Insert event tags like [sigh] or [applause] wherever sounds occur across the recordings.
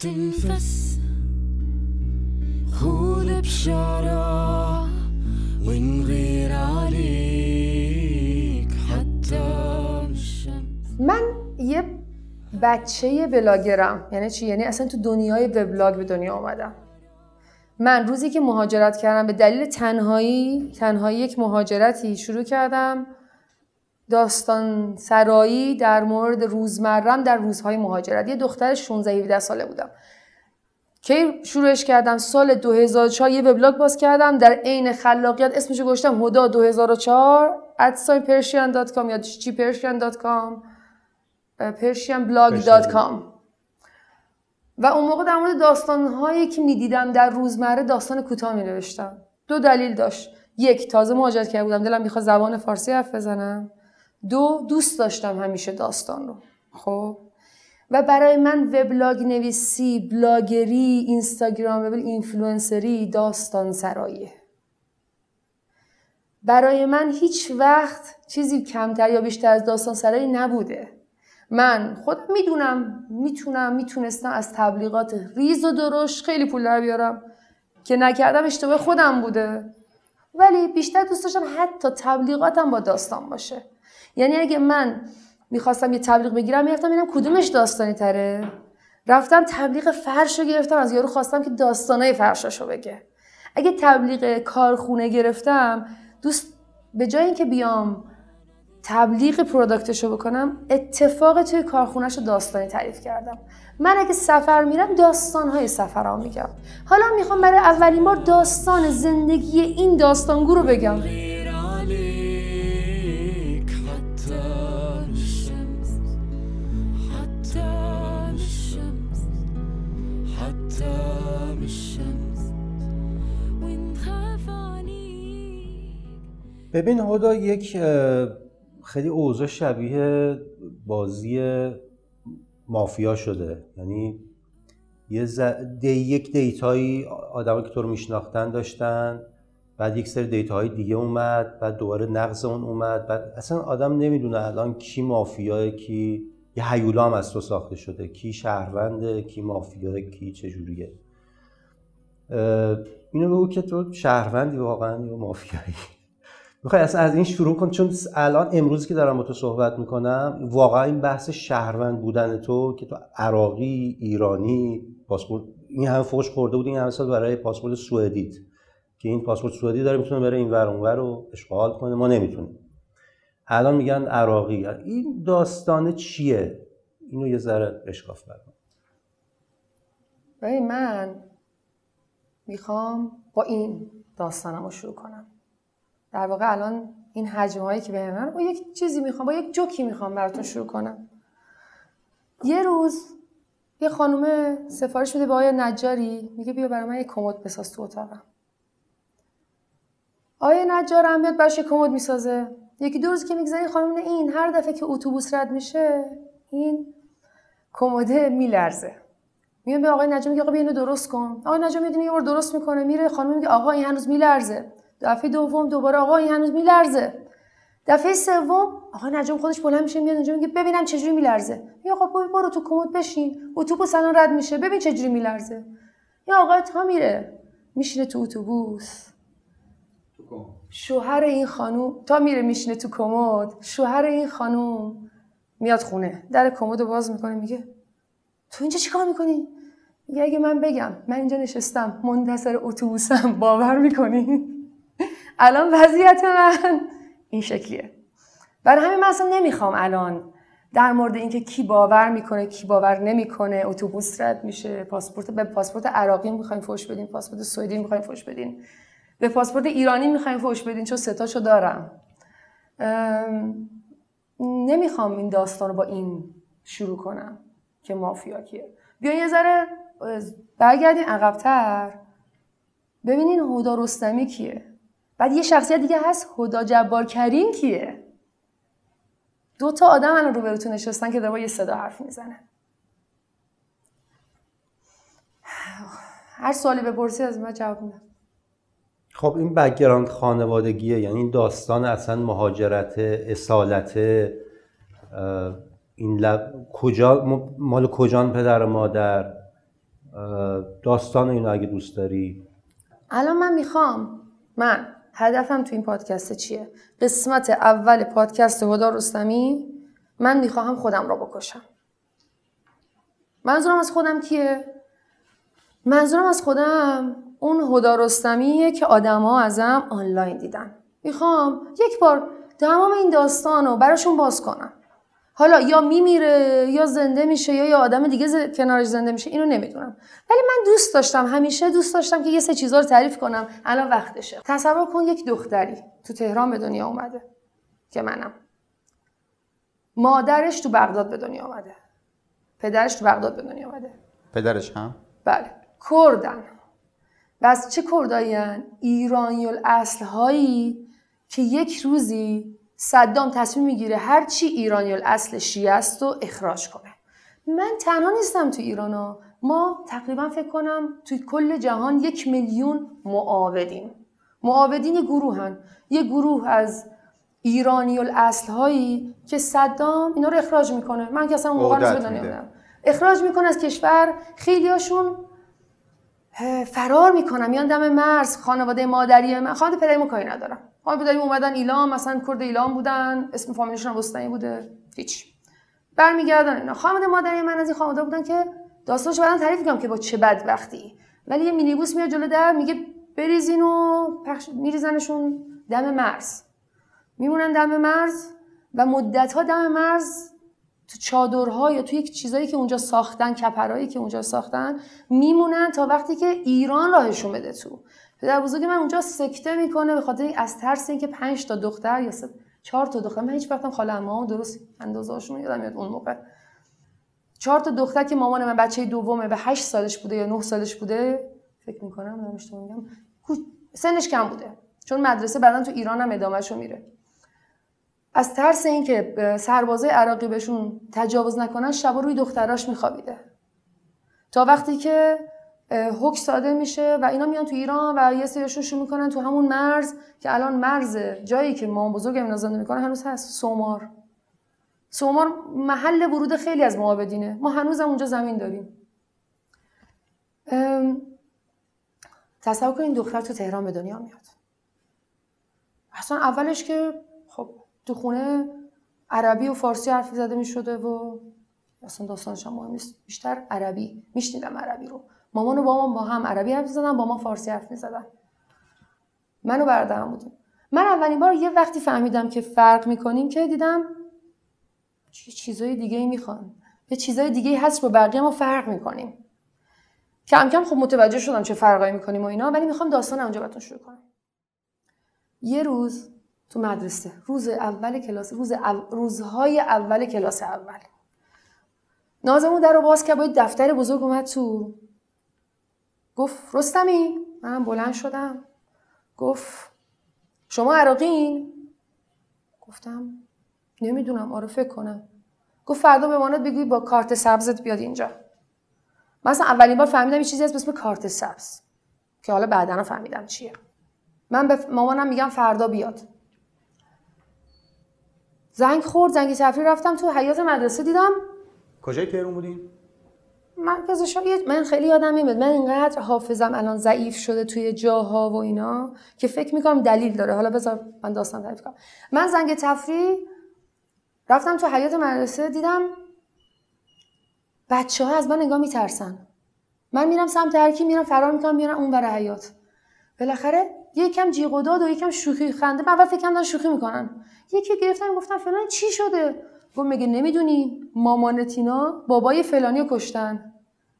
تنفس خذ بشارة ونغير عليك حتى من یه بچه بلاگرم. یعنی چی؟ یعنی اصلا تو دنیای وبلاگ به دنیا آمدم من روزی که مهاجرت کردم به دلیل تنهایی تنهایی یک مهاجرتی شروع کردم. داستان سرایی در مورد روزمرم در روزهای مهاجرت. یه دختر 16 17 ساله بودم. کی شروعش کردم؟ سال 2004 یه وبلاگ باز کردم. در عین خلاقیت اسمشو گذاشتم هدا 2004 @persian.com یا چی persian.com persianblog.com و اون موقع در مورد داستانهایی که می‌دیدم در روزمره داستان کوتاه می نوشتم دو دلیل داشت. یک تازه مهاجرت کرده بودم. دلم می‌خواد زبان فارسی حرف بزنم. دو دوست داشتم همیشه داستان رو. خب؟ و برای من وبلاگ نویسی بلاگری اینستاگرام اینفلوئنسری داستان سراییه برای من هیچ وقت چیزی کمتر یا بیشتر از داستان سرایی نبوده. من خودم می‌دونم می‌تونم می‌تونستم از تبلیغات ریز و درشت خیلی پول در بیارم که نکردم اشتباه خودم بوده. ولی بیشتر دوست داشتم حتی تبلیغاتم با داستان باشه. یعنی اگه من می‌خواستم یه تبلیغ بگیرم می‌رفتم ببینم کدومش داستانی تره رفتم تبلیغ فرش رو گرفتم از یارو خواستم که داستانای فرشاشو بگه. اگه تبلیغ کارخونه گرفتم دوست به جای اینکه بیام تبلیغ پروداکتشو بکنم اتفاق توی کارخونهش رو داستانی تعریف کردم. من اگه سفر میرم داستانهای سفر میگم. حالا می‌خوام برای اولین بار داستان زندگی این داستانگو رو بگم. ببین هدا یک خیلی اوضاع شبیه بازی مافیا شده. یعنی یه ز... دی... یک دیتایی آدمایی که تو رو میشناختن داشتن بعد یک سری دیتاهای دیگه اومد بعد دوباره نقض اون اومد بعد اصلا آدم نمی‌دونه الان کی مافیاه کی یه هیولا هم از تو ساخته شده. کی شهرونده کی مافیاه کی چجوریه؟ اه، اینو بگو که تو شهروندی واقعا یا مافیایی؟ می‌خوای اصلا از این شروع کن چون الان امروزی که دارم با تو صحبت می‌کنم واقعا این بحث شهروند بودن تو که تو عراقی ایرانی پاسپورت این همه فوش خورده بود این همه سال برای پاسپورت سوئدیت. که این پاسپورت سوئدی داره می‌تونه بره این ور اونور رو اشغال کنه. ما نمی‌تونیم. الان میگن عراقی. این داستانه چیه؟ اینو یه ذره اشکاف برم ببین من می‌خوام با این داستانم رو شروع کنم. در واقع الان این حجم هایی که به من با یک چیزی می‌خوام با یک جوکی می‌خوام براتون شروع کنم. یه روز یه خانومه سفارش میده به آقای نجاری میگه بیا برای من یه کمد بساز تو اتاقم. آقای نجار هم میاد براش کمد می‌سازه. یکی دو روز که میگذره خانم این هر دفعه که اتوبوس رد میشه این کمده میلرزه. میاد به آقای نجار میگه آقا اینو درست کن. آقای نجار میاد اینو یه بار درست می‌کنه میره خانم میگه آقا این هنوز میلرزه. دفعه دوم دوباره آقا این هنوز میلرزه. دفعه سوم آقا نجم خودش بلند میشه میاد اونجا میگه ببینم چجوری میلرزه. یا آقا برو تو کمد بشین. اتوبوس الان رد میشه ببین چجوری میلرزه. یا آقا تا میره میشینه تو اتوبوس. شوهر این خانوم تا میره میشینه تو کمد شوهر این خانوم میاد خونه. در کمد باز می‌کنه میگه تو اینجا چیکار می‌کنی؟ میگه اگه من بگم من اینجا نشستم منتظر اتوبوسم باور می‌کنی؟ [laughs] الان وضعیت من این شکلیه. برای همین من اصلا نمی‌خوام الان در مورد اینکه کی باور می‌کنه کی باور نمی‌کنه اتوبوس رد میشه پاسپورت به پاسپورت عراقی می‌خوایم فوش بدین پاسپورت سوئدی می‌خوایم فوش بدین به پاسپورت ایرانی می‌خوایم فوش بدین چون ستاشو دارم. ام، نمی‌خوام این داستان رو با این شروع کنم که مافیا کیه. بیاین یه ذره برگردین عقبتر. ببینین هدا رستمی کیه. بعد یه شخصیت دیگه هست هدا جبار کریم کیه؟ دو تا آدم الان روبروتون نشستن که داره با یه صدا حرف می‌زنه. هر سوالی بپرسی از من جواب میدم. خب این background خانوادگیه یعنی این داستان اصلا مهاجرت اصالت این لب... کجا مال کجان پدر و مادر؟ داستان اینو اگه دوست داری. الان من می‌خوام من هدفم تو این پادکست چیه؟ قسمت اول پادکست هدا رستمی من می‌خواهم خودم را بکشم. منظورم از خودم کیه؟ منظورم از خودم اون هدا رستمیه که آدما ازم آنلاین دیدن. می‌خوام یک بار تمام این داستان رو براشون باز کنم. حالا یا میمیره یا زنده میشه یا یه آدم دیگه ز- کنارش زنده میشه اینو نمی‌دونم. ولی من دوست داشتم همیشه دوست داشتم که یه سه چیزا رو تعریف کنم. الان وقتشه. تصور کن یک دختری تو تهران به دنیا اومده که منم. مادرش تو بغداد به دنیا اومده. پدرش تو بغداد به دنیا اومده. پدرش هم؟ بله. کردن. و از چه کردایی ایرانی الاصل هایی که یک روزی صدام تصمیم می‌گیره هر چی ایرانی الاصل شیعه است و اخراج کنه. من تنها نیستم تو ایران ها. ما تقریبا فکر کنم توی کل جهان یک میلیون معاودیم معاودین یه گروهن یه گروه از ایرانی الاصل هایی که صدام اینا رو اخراج می‌کنه. من که اصلا اون موقع. اخراج می‌کنه از کشور. خیلیاشون اه، فرار می‌کنم. میان دم مرز خانواده مادری من خانواده پدری کاری ندارم. خانواده پدری اومدن ایلام مثلا کرد ایلام بودن. اسم فامیلشون وسطنی بوده. هیچ. برمیگردن اینا. خانواده مادری من از این خانواده بودن که داستانش بعدا تعریف می‌کنم که با چه بدبختی. ولی یه مینیبوس میاد جلو در میگه بریزین و پخش میریزنشون دم مرز. میمونن دم مرز و مدت ها دم مرز تو چادرها یا تو یک چیزایی که اونجا ساختن کپرایی که اونجا ساختن میمونن تا وقتی که ایران راهشون بده تو. پدر بزرگ من اونجا سکته می‌کنه به خاطر از ترس اینکه پنج تا دختر یا چهار تا دختر من هیچ وقتم خاله عموام درست اندازه‌هاشون یادم میاد اون موقع. چهار تا دختر که مامان من بچه دومه به هشت سالش بوده یا نه سالش بوده فکر می‌کنم اشتباه میگم سنش کم بوده. چون مدرسه بعدا تو ایران هم ادامهشو میره. از ترس اینکه سربازای عراقی بهشون تجاوز نکنن شبا روی دختراش میخوابیده. تا وقتی که حکم صادر میشه و اینا میان تو ایران و یه سریشون شروع می‌کنن تو همون مرز که الان مرز جایی که مام بزرگ اینا زندگی می‌کنن هنوز هست سومار. سومار محل ورود خیلی از معابدینه. ما هنوز هم اونجا زمین داریم. تصور کنید دختر تو تهران به دنیا میاد. اصلا اولش که تو خونه عربی و فارسی حرف زده می شده و اصلا داستانش هم مهم نیست. بیشتر عربی. میشنیدم عربی رو. مامان و بابام با هم عربی حرف زدن با ما فارسی حرف می‌زدن. من و برادرم بودیم. من اولین بار یه وقتی فهمیدم که فرق می‌کنیم که دیدم چه چیزای دیگه ای می‌خوان. یه چیزای دیگه هست با بقیه ما فرق می‌کنیم. کم کم خب متوجه شدم چه فرقایی می‌کنیم و اینا ولی می‌خوام داستان اونجا براتون شروع کنم. یه روز تو مدرسه. روز اول کلاس روز او- روزهای اول کلاس اول. نازمون در رو باز کرد با یه دفتر بزرگ اومد تو. گفت رستمی؟ منم بلند شدم. گفت شما عراقین؟ گفتم نمی‌دونم آره فکر کنم. گفت فردا بماند بگوی با کارت سبزت بیاد اینجا. من اصلا اولین بار فهمیدم چیزی هست به کارت سبز که حالا بعدا فهمیدم چیه. من به مامانم میگم فردا بیاد. زنگ خورد زنگ تفریح رفتم تو حیات مدرسه دیدم. کجای تهرون بودین مرکز شاید من خیلی یادم میاد. من اینقدر حافظم الان ضعیف شده توی جاها و اینا که فکر می‌کنم دلیل داره. حالا بذار من داستان تعریف کنم. من زنگ تفریح رفتم تو حیات مدرسه دیدم بچه ها از من نگاه میترسن. من میرم سمت هرکی میرم فرار می‌کنم میرم اون برای حیات بالاخره یکم جیغ و داد و یکم شوخی خنده. من اول فکر شوخی می‌کنن. یکی گرفتن گفتن فلان چی شده؟ گفت مگه نمی‌دونی؟ مامان تینا بابای فلانی کشتن.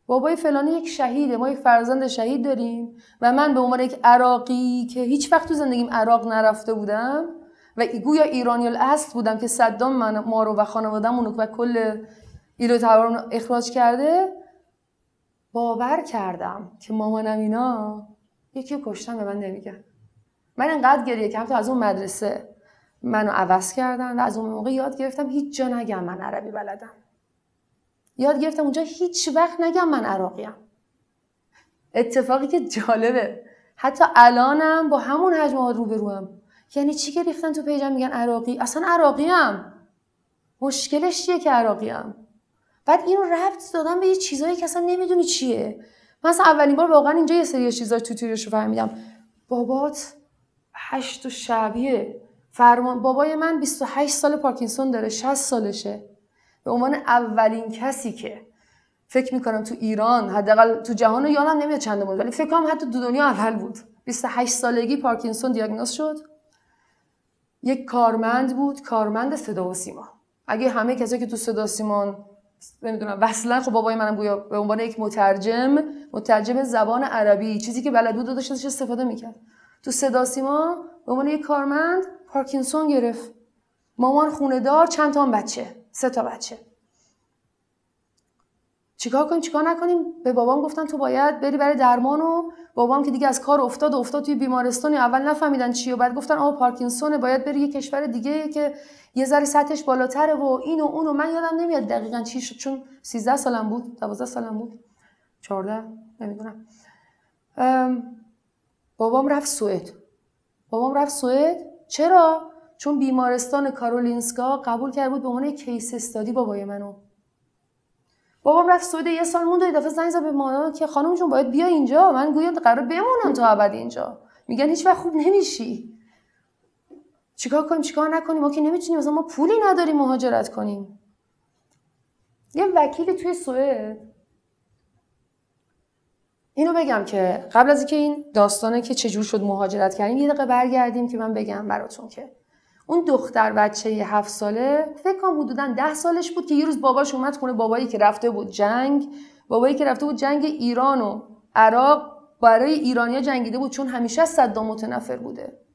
بابای فلانی یک شهیده ما یک فرزند شهید داریم. و من به عنوان یک عراقی که هیچ وقت تو زندگیم عراق نرفته بودم و گویا ایرانی الاصل بودم که صدام من ما رو و خانواده‌مون رو و کل ایرو تبارون رو اخراج کرده باور کردم که مامانم اینا یکی رو کشتن به من نمیگن من انقدر گریه کردم تا از اون مدرسه منو عوض کردن و از اون موقع یاد گرفتم هیچ جا نگم من عربی بلدم. یاد گرفتم اونجا هیچ وقت نگم من عراقیم. اتفاقی که جالبه. حتی الانم با همون حجم ها روبروم یعنی چی که ریختن تو پیجم میگن عراقی؟ اصلا عراقیم. مشکلش چیه که عراقیم؟ بعد اینو ربط دادم به یه چیزایی که اصلا نمی‌دونی چیه. من اصلا اولین بار واقعا اینجا یه سری چیزا تو تویش رو فهمیدم. بابات هشت و شبیه. فرمان بابای من 28 سال پارکینسون داره 60 سالشه. به عنوان اولین کسی که فکر می‌کنم تو ایران حداقل تو جهان رو یادم نمیاد چند بود ولی فکر کنم حتی تو دنیا اول بود. 28 سالگی پارکینسون دیاگنوز شد. یک کارمند بود کارمند صدا و سیما. اگه همه کسایی که تو صدا سیمان نمی‌دونم اصلا خب بابای منم گویا به عنوان یک مترجم مترجم زبان عربی چیزی که بلد بود داشت استفاده می‌کرد. تو صدا سیما به عنوان یک کارمند پارکینسون گرفت. مامان خونه دار چند تا بچه سه تا بچه. چیکار کنیم؟ چیکار نکنیم؟ به بابام گفتن تو باید بری برای درمان و بابام که دیگه از کار افتاد و افتاد توی بیمارستانی اول نفهمیدن چی و بعد گفتن آها پارکینسونه باید بری یه کشور دیگه که یه ذره سطحش بالاتره و این و اون و من یادم نمیاد دقیقا چی شد چون 13 سالم بود 12 سالم بود 14 نمی‌دونم. بابام رفت سوئد. بابام رفت سوئد. چرا؟ چون بیمارستان کارولینسکا قبول کرده بود به عنوان کیس استادی بابای منو. بابام رفت سوئد یه سال موند و دفعه زنگ زد به مامان که خانم جون باید بیا اینجا من گویا قرار بمونم تا ابد اینجا. میگن هیچ وقت خوب نمیشی. چیکار کنیم؟ چیکار نکنیم؟ ما که نمی‌تونیم مثلا ما پولی نداریم مهاجرت کنیم. یه وکیلی توی سوئد. اینو بگم که قبل از اینکه این داستانه که چجور شد مهاجرت کردیم یه دقیقه برگردیم که من بگم براتون که اون دختر بچه هفت ساله فکر کنم حدودا ده سالش بود که یه روز باباش اومد خونه بابایی که رفته بود جنگ بابایی که رفته بود جنگ ایران و عراق برای ایرانیا جنگیده بود چون همیشه از صدام متنفر بوده.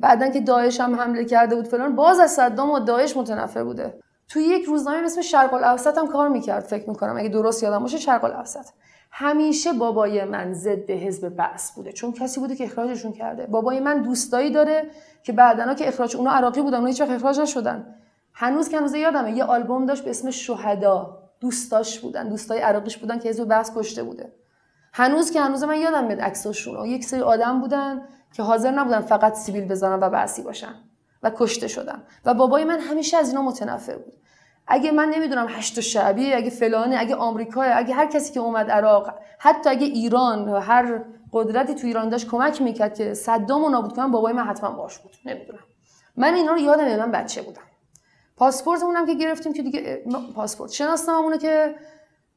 بعدا که داعش هم حمله کرده بود فلان باز از صدام و داعش متنفر بوده. تو یک روزنامه اسم شرق الاوسط هم کار می‌کرد فکر می‌کنم. اگه درست یادم باشه شرق الاوسط. همیشه بابای من ضد حزب بعث بوده. چون کسی بوده که اخراجشون کرده. بابای من دوستایی داره که بعدنا که اخراج اونا عراقی بودن اونا هیچ اخراج نشدن. هنوز که هنوز یادمه یه آلبوم داشت به اسم شهدا. دوستاش بودن دوستای عراقیش بودن که حزب بعث کشته بوده. هنوز که هنوز من یادم میاد عکساشون یک سری آدم بودن که حاضر نبودن فقط سیبیل بزنن و بعثی باشن و کشته شدن. و بابای من همیشه از اینا متنفر بود. اگه من نمی‌دونم هشت شعبی اگه فلانه اگه آمریکا اگه هر کسی که اومد عراق حتی اگه ایران و هر قدرتی تو ایران داشت کمک می‌کرد که صدام رو نابود کنم بابای من حتما باش بود. نمی‌دونم. من اینا رو یادم من بچه بودم. پاسپورتمون که گرفتیم که دیگه پاسپورت. شناسنامه‌مونه که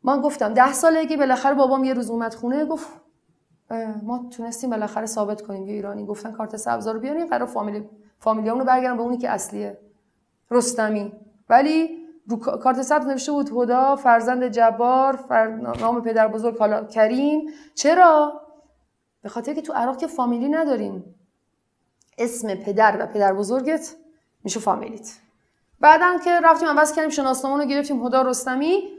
من گفتم ده سالگی بالاخره بابام یه روز اومد خونه گفت ما تونستیم بالاخره ثابت کنیم یه ایرانی گفتن کارت سبز رو بیارین قرار فامیلی فامیلیامونو برگردن به اونی که اصلیه رستمی. ولی رو کارت سبز نوشته بود هدا فرزند جبار فر... نام پدر بزرگ حالا کریم. چرا؟ به خاطر که تو عراق که فامیلی نداریم. اسم پدر و پدر بزرگت میشه فامیلیت. بعدا که رفتیم عوض کردیم شناسنامه رو گرفتیم هدا رستمی.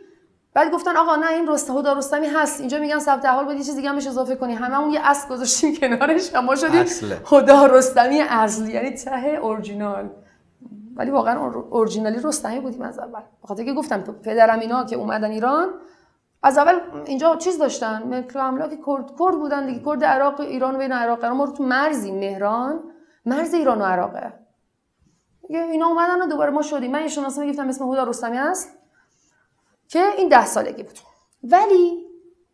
بعد گفتن آقا نه این رست هدا رستمی هست. اینجا میگن ثبت احوال باید یه چیز دیگه هم اضافه کنی. هممون یه اصل گذاشتیم کنارش ما شدیم هدا رستمی اصلی یعنی ته اورجینال. ولی واقعا اورجینالی رستمی بودیم از اول. بخاطر که گفتم پدرم اینا که اومدن ایران از اول اینجا چیز داشتن. مکر املاک کرد کرد بودن دیگه. کرد عراق ایران و بین عراق. ما رو تو مرزی مهران. مرز ایران و عراقه. اینا اومدن و دوباره ما شدیم. من یه شناسنامه گفتم اسم هدا رستمی است که این ده سالگی بود. ولی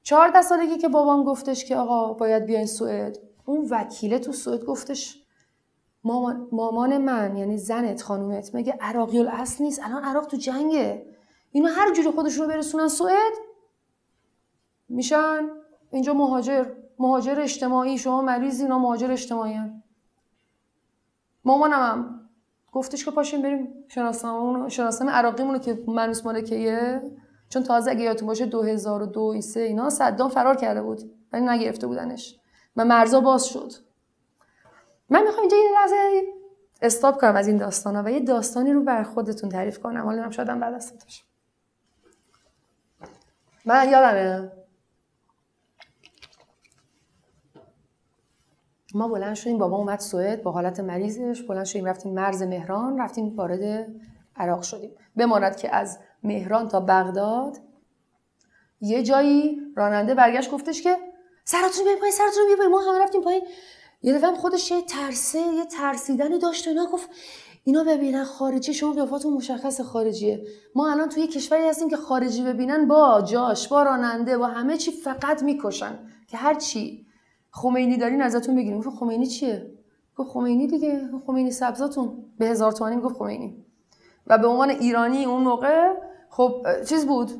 چهارده سالگی که بابام گفتش که آقا باید بیاین سوئد اون وکیله تو سوئد گفتش مامان, مامان من یعنی زنت خانومت مگه عراقی الاصل نیست؟ الان عراق تو جنگه. اینا هر جوری خودشون رو برسونن سوئد میشن اینجا مهاجر مهاجر اجتماعی شما مریض اینا مهاجر اجتماعی هم. مامانم هم گفتش که پاشیم بریم شناسنامه شناسنامه عراقیمون که منوس مالکیه. چون تازه اگه یادتون باشه 2002 سه اینا صدام فرار کرده بود. ولی نگرفته بودنش. و مرزا باز شد. من می‌خوام اینجا یه لحظه استاپ کنم از این داستانا و یه داستانی رو بر خودتون تعریف کنم. حالا شادم بعد از من یادمه. ما بلند شدیم بابا اومد سوئد با حالت مریضش. بلند شدیم رفتیم مرز مهران رفتیم وارد عراق شدیم. بماند که از مهران تا بغداد. یه جایی راننده برگشت گفتش که سراتون رو پایین سراتون رو ما همه رفتیم پایین. یه دفعه خودش یه ترسه یه ترسیدنی داشت و اینا گفت اینا ببینن خارجی شما قیافاتون مشخص خارجیه. ما الان توی کشوری هستیم که خارجی ببینن با جاش با راننده با همه چی فقط می‌کشن. که هر چی. خمینی دارین ازتون بگیریم. گفت خمینی چیه؟ گفت خمینی دیگه. خمینی سبزاتون. به هزار تومانی می‌گفت خمینی. و به عنوان ایرانی اون موقع خب چیز بود؟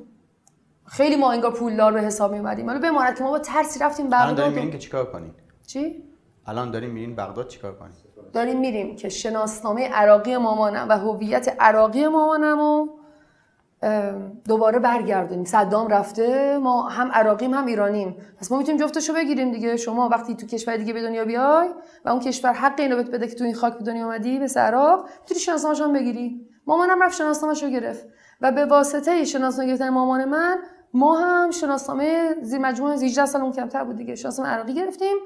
خیلی ما انگار پولدار به حساب می اومدیم حالا بماند که ما با ترسی رفتیم الان بغداد داریم و- میرین که چیکار کنین چی؟ الان داریم میرین بغداد چیکار کنین داریم میریم که شناسنامه عراقی مامانم و هویت عراقی مامانم ام، دوباره برگردونیم. صدام رفته ما هم عراقیم هم ایرانیم. پس ما می‌تونیم جفتشو بگیریم دیگه. شما وقتی تو کشور دیگه به دنیا بیای و اون کشور حق اینو بهت بده که تو این خاک به دنیا اومدی مثل عراق می‌تونی شناسنامه‌ش هم بگیری. مامانم رفت شناسنامه‌ش رو گرفت. و به واسطه شناسنامه گرفتن مامان من ما هم شناسنامه زیر مجموعه 18 سال اون کمتر بود دیگه. شناسنامه عراقی گرفتیم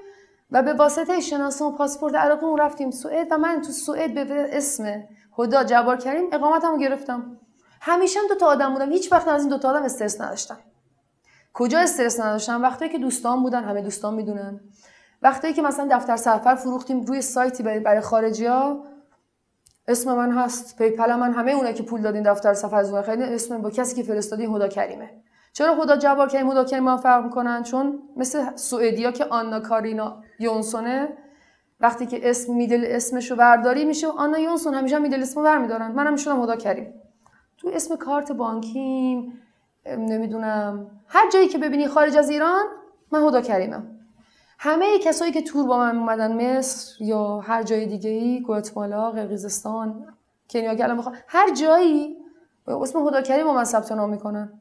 و به واسطه شناسنامه پاسپورت عراقی اون رفتیم سوئد و من تو سوئد به اسم هدا جبار کریم اقامتمو گرفتم. همیشه هم دو تا آدم بودم. هیچ وقت از این دو تا آدم استرس نداشتم. کجا استرس نداشتم؟ وقتی که دوستان بودن همه دوستان می‌دونن. وقتی که مثلا دفتر سفر فروختیم روی سایتی برای خارجی ها اسم من هست. PayPal من همه اونایی که پول دادین دفتر سفر از خیلی اسم با کسی که فرستادی هدا کریمه. چرا خدا جبار کریم هدا کریم فرق می‌کنن؟ چون مثل سوئدیا که آنا کارینا یونسونه وقتی که اسم میدل اسمشو برداری میشه و آنا یونسون همیشه میدل اسمو برمیدارن. منم می‌شدم هدا کریم. تو اسم کارت بانکیم نمی‌دونم. هر جایی که ببینی خارج از ایران من هدا کریمم. همه کسایی که تور با من اومدن مصر یا هر جای دیگه ای گواتمالا قرقیزستان کنیا که الان هر جایی اسم هدا کریم با من ثبت نام می‌کنن.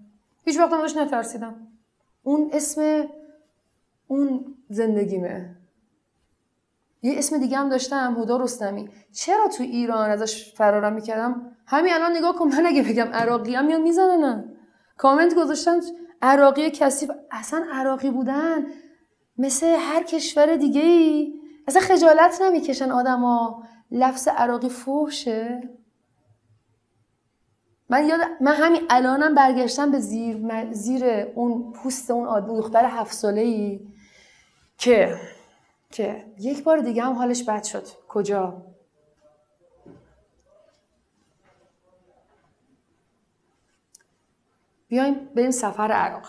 هیچ وقت ازش نترسیدم. اون اسم اون زندگیمه. یه اسم دیگه هم داشتم هدا رستمی. چرا تو ایران ازش فرارم می‌کردم؟ همین الان نگاه کن من اگه بگم عراقی هم می‌زنن. کامنت گذاشتن عراقی کثیف. اصلا عراقی بودن. مثل هر کشور دیگه ای اصلا خجالت نمی‌کشن آدما. لفظ عراقی فوشه من یاد من همین الانم برگشتم به زیر زیر اون پوست اون آد- دختر هفت ساله ای که که یک بار دیگه هم حالش بد شد. کجا؟ بیایم بریم سفر عراق.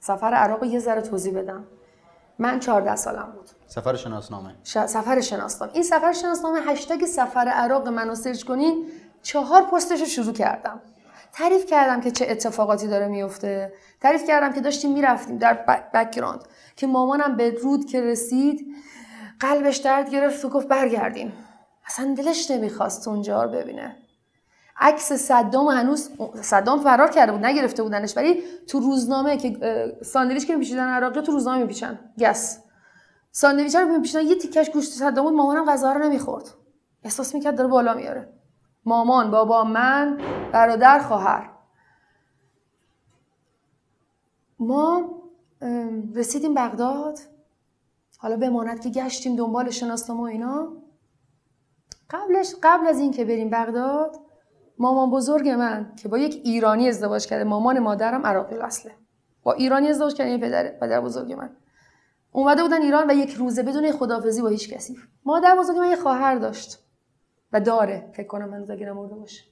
سفر عراق یه ذره توضیح بدم. من 14 سالم بود. سفر شناسنامه. ش- سفر شناسنامه. این سفر شناسنامه hashtag سفر عراق منو search کنین چهار پستش رو شروع کردم. تعریف کردم که چه اتفاقاتی داره میفته. تعریف کردم که داشتیم می‌رفتیم در background که مامانم به رود که رسید قلبش درد گرفت و گفت برگردیم. اصلا دلش نمی‌خواست اونجا رو ببینه. عکس صدام هنوز صدام فرار کرده بود نگرفته بودنش ولی تو روزنامه که ساندویچ که میپیچیدن عراقی تو روزنامه میپیچن. گس ساندویچ رو میپیچن یه تیکش گوشت صدام بود مامانم غذا رو نمی‌خورد. احساس می‌کرد داره بالا میاره مامان بابا من برادر خواهر. ما رسیدیم بغداد. حالا بماند که گشتیم دنبال شناسنامه و اینا. قبلش قبل از اینکه بریم بغداد مامان بزرگ من که با یک ایرانی ازدواج کرده مامان مادرم عراقی اصله. با ایرانی ازدواج کرده پدر پدر بزرگ من. اومده بودن ایران و یک روزه بدون خدافزی با هیچ کسی. مادر بزرگ من یه خواهر داشت و داره. فکر کنم من اگه نمرده باشه.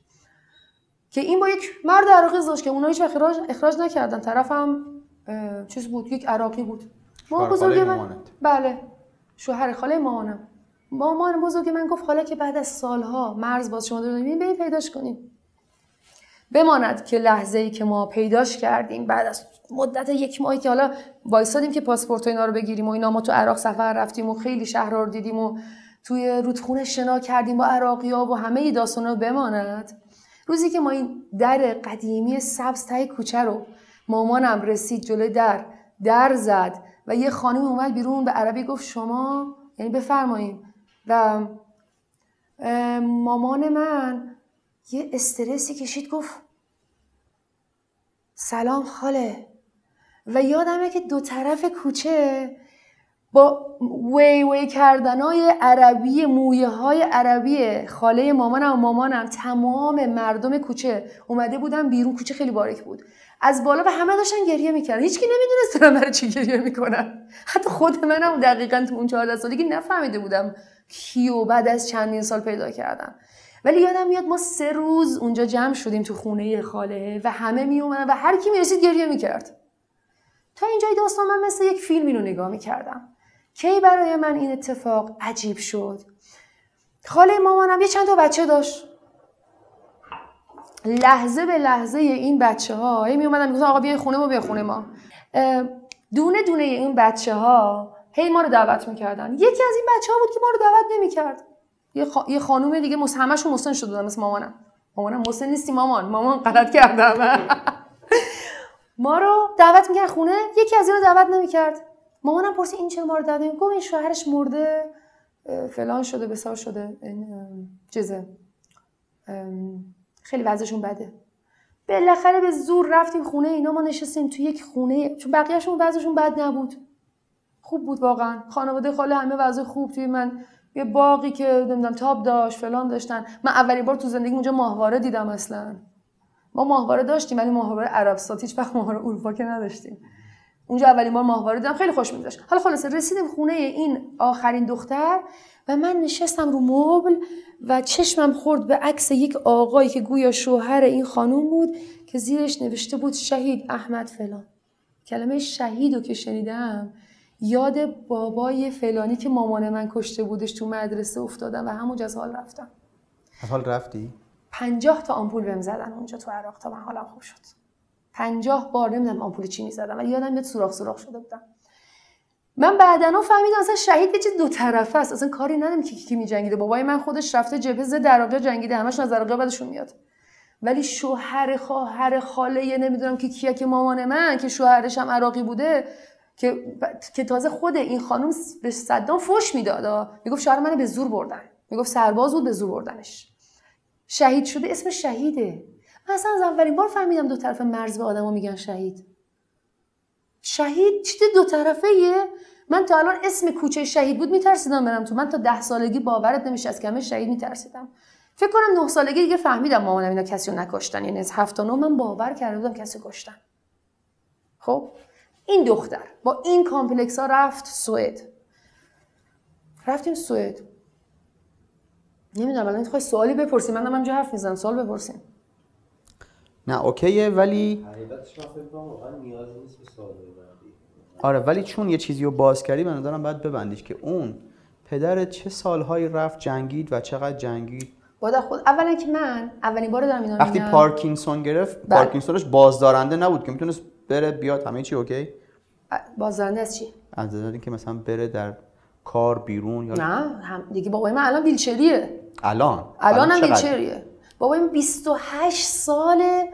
که این با یک مرد عراقی ازدواج که اونا هیچ اخراج, اخراج نکردن. طرفم چیز بود؟ یک عراقی بود. شوهر بزرگ من. مامانت. بله. شوهر خاله مامانم. مامان بزرگ من گفت حالا که بعد از سالها مرز باز شما داریم بریم پیداش کنیم بماند که لحظه ای که ما پیداش کردیم بعد از مدت یک ماهی که حالا وایسادیم که پاسپورت و اینا رو بگیریم و اینا ما تو عراق سفر رفتیم و خیلی شهرها رو دیدیم و توی رودخونه شنا کردیم با عراقی ها و همه داستان رو بماند. روزی که ما این در قدیمی سبز ته کوچه رو مامانم رسید جلوی در در زد و یه خانم اومد بیرون به عربی گفت شما یعنی بفرمایید. و مامان من یه استرسی کشید گفت سلام خاله. و یادمه که دو طرف کوچه با وی وی کردنای عربی مویه های عربی خاله مامانم و مامانم تمام مردم کوچه اومده بودن بیرون. کوچه خیلی باریک بود. از بالا به همه داشتن گریه می‌کردن. هیچکی نمی‌دونست دارن برای چی گریه می‌کنن. حتی خود منم دقیقا تو اون 14 سالگی نفهمیده بودم کیو بعد از چندین سال پیدا کردم. ولی یادم میاد ما سه روز اونجا جمع شدیم تو خونه خاله و همه می اومدن و هر کی می‌رسید گریه می‌کرد تا اینجای داستان من مثل یک فیلمی رو نگاه می‌کردم کی برای من این اتفاق عجیب شد؟ خاله مامانم یه چند تا بچه داشت. لحظه به لحظه این بچه ها هی می اومدن می‌گفتن آقا بیای خونه ما بیا خونه ما. دونه دونه این بچه ها هی ما رو دعوت می‌کردن. یکی از این بچه ها بود که ما رو دعوت نمی‌کرد. یه, خا... یه خانوم دیگه. همشون مسن شده بودن مثل مامانم. مامانم مسن نیستی مامان. مامان غلط کردم [laughs] ما رو دعوت می‌کرد خونه یکی از این رو دعوت نمی‌کرد. مامانم پرسید این چرا ما رو دعوت؟ گفت این شوهرش مرده فلان شده بسار شده این چیزه. خیلی وضعشون بده. بالاخره به زور رفتیم خونه اینا ما نشستیم تو یک خونه چون بقیهشون وضعشون بد نبود. خوب بود واقعا. خانواده خاله همه وضع خوب توی من. یه باقی که نمی‌دونم تاب داشت فلان داشتن. من اولین بار تو زندگی اونجا ماهواره دیدم اصلا. ما ماهواره داشتیم ولی ماهواره عربستات هیچ وقت ماهواره اروپا که نداشتیم. اونجا اولین بار ماهواره دیدم. خیلی خوش می‌گذشت. حالا خلاصه رسیدیم خونه این آخرین دختر و من نشستم رو مبل و چشمم خورد به عکس یک آقایی که گویا شوهر این خانوم بود که زیرش نوشته بود شهید احمد فلان. کلمه شهید رو که شنیدم یاد بابای فلانی که مامان من کشته بودش تو مدرسه افتادم و همونجا از حال رفتم. از حال رفتی؟ پنجاه تا آمپول بهم زدن اونجا تو عراق تا من حالم خوب شد. پنجاه بار نمی‌دونم آمپول چی می‌زدم ولی یادم میاد سوراخ سوراخ شده بودم. من بعدنا فهمیدم اصلا شهید یه چیز دو طرفه است. اصلا کاری ندارم که کی کی میجنگیده. بابای من خودش رفته جبهه ضد عراقی جنگیده. همش از عراقی بعدشون میاد. ولی شوهر خواهر خاله نمی‌دونم که کیه که مامان من که شوهرش هم عراقی بوده. که که تازه خود این خانم به صدام فوش می‌داد می‌گفت شوهر منو به زور بردن. می‌گفت سرباز بود به زور بردنش. شهید شده اسم شهیده. من اصلا از اولین بار فهمیدم دو طرف مرز به آدما میگن شهید. شهید چیز دو طرفه؟ یه من تا الان اسم کوچه شهید بود میترسیدم برم تو. من تا ده سالگی باورت نمیشه از کلمه شهید میترسیدم. فکر کنم نه سالگی دیگه فهمیدم مامانم اینا کسی رو نکشتن. یعنی از هفت تا من باور کرده بودم کسی کشتن. خب؟ این دختر با این complex ها رفت سوئد. رفتیم سوئد. نمی‌دونم الان می‌خوای سوالی بپرسی من همینجا حرف می‌زنم. سوال بپرسیم. نه okay ه ولی آره ولی چون یه چیزی رو باز کردی من دارم باید ببندیش که اون پدر چه سالهایی رفت جنگید و چقدر جنگید؟ باید از خود اولا که من اولین بار دارم اینا رو وقتی. پارکینسون گرفت بله. پارکینسونش بازدارنده نبود که می‌تونست بره بیاد همه چی okay؟ بازدارنده از چی؟ از نظر اینکه مثلا بره در کار بیرون یا نه هم دیگه بابای من الان ویلچریه. الان؟ الان هم؟ ویلچریه. بابای من 28 ساله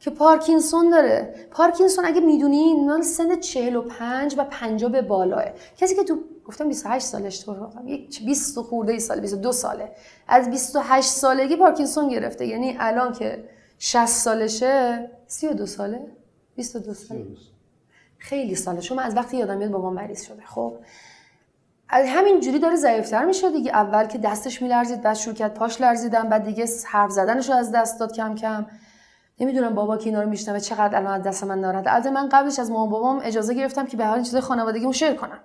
که پارکینسون داره. پارکینسون اگه می‌دونین من سن 45 و 50 به بالاه. کسی که تو گفتم 28 سالش اشتباه گفتم یک 20 خورده ای ساله 22 ساله. از 28 سالگی پارکینسون گرفته. یعنی الان که 60 سالشه 32 ساله؟ 22 ساله. خیلی ساله. چون از وقتی یادم میاد بابام مریض شده. خب از همین جوری داره ضعیفتر میشه دیگه. اول که دستش میلرزید بعد شروع کرد پاش لرزیدن بعد دیگه حرف زدنش رو از دست داد کم کم. نمی‌دونم بابا که اینا رو میشنوه چقدر الان از دست من ناراحته. البته من قبلش از مامان بابام اجازه گرفتم که به هر چیز خانوادگیمو شیر کنم.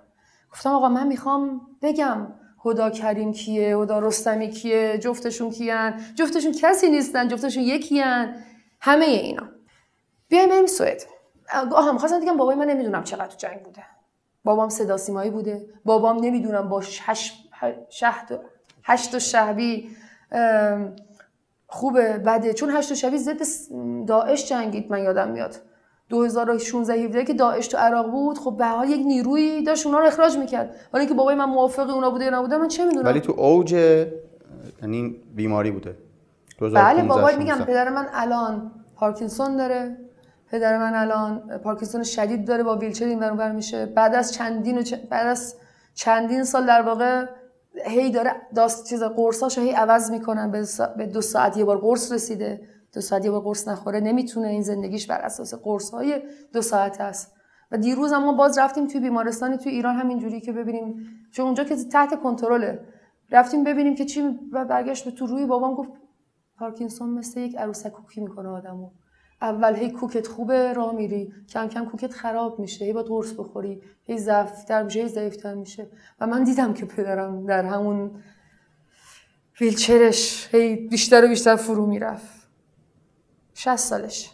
گفتم آقا من می‌خوام بگم هدا کریم کیه هدا رستمی کیه جفتشون کیان. جفتشون کسی نیستن جفتشون یکیان. همه اینا. بیایم بریم سوئد. آها می‌خواستم بگم بابای من نمی‌دونم چقدر تو جنگ بوده. بابام صدا سیمایی بوده. بابام نمی‌دونم با هشت شهد هشت و شهبی خوبه بده. چون هشت و شهبی ضد داعش جنگید من یادم میاد. 2016 17 که داعش تو عراق بود خب به حال یک نیرویی داشت اونا رو اخراج می‌کرد. حالا اینکه بابای من موافق اونا بوده یا نبوده من چه می‌دونم؟ ولی تو اوج یعنی بیماری بوده. بله 2015 بابا میگم 16. پدر من الان پارکینسون داره. پدر من الان پارکینسون شدید داره با ویلچر این ور میشه. بعد از چندین چ- بعد از چندین سال در واقع هی داره داست چیز قرصاشو هی عوض می‌کنن به, دو ساعت یه بار قرص رسیده. دو ساعت یه بار قرص نخوره. نمی‌تونه این زندگیش بر اساس قرص های دو ساعت است. و دیروز هم ما باز رفتیم توی بیمارستانی توی ایران همینجوری که ببینیم. چون اونجا که تحت کنترله. رفتیم ببینیم که چی و برگشت به تو روی بابام گفت پارکینسون مثل یک عروسک کوکی می‌کنه آدمو. اول هی کوکت خوبه راه میری. کم کم کوکت خراب میشه. هی باید قرص بخوری. هی ضعفتر میشه هی ضعیفتر میشه. و من دیدم که پدرم در همون ویلچرش هی بیشتر و بیشتر فرو می‌رفت. 60 سالش.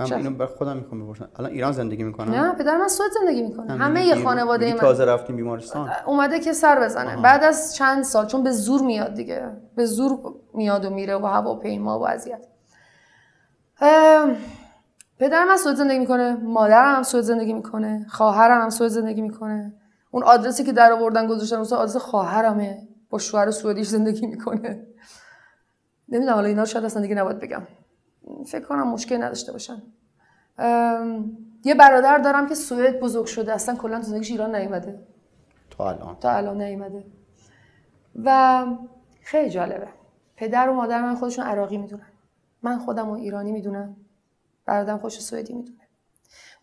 من؟ اینو بر خودم می‌خوام بپرسم. الان ایران زندگی می‌کنم نه پدر من سوئد زندگی می‌کنه. همه یه خانواده من. تازه رفتیم بیمارستان؟ اومده که سر بزنه. بعد از چند سال چون به زور میاد دیگه. به زور میاد و میره و هواپیما و اذیت. پدرم هم سوئد زندگی می‌کنه مادرم هم سوئد زندگی می‌کنه خواهرم هم سوئد زندگی می‌کنه. اون آدرسی که در آوردن گذاشتن واسه آدرس خواهرمه با شوهر سوئدیش زندگی می‌کنه. نمی‌دونم حالا اینا رو شاید اصلا دیگه نباید بگم. فکر کنم مشکل نداشته باشن. یه برادر دارم که سوئد بزرگ شده اصلا کلا تو زندگیش ایران نیومده. تا الان. تا الان نیومده. و خیلی جالبه. پدر و مادر من خودشون عراقی می‌دونن. من خودم رو ایرانی می‌دونم. برادرم خودش رو سوئدی می‌دونه.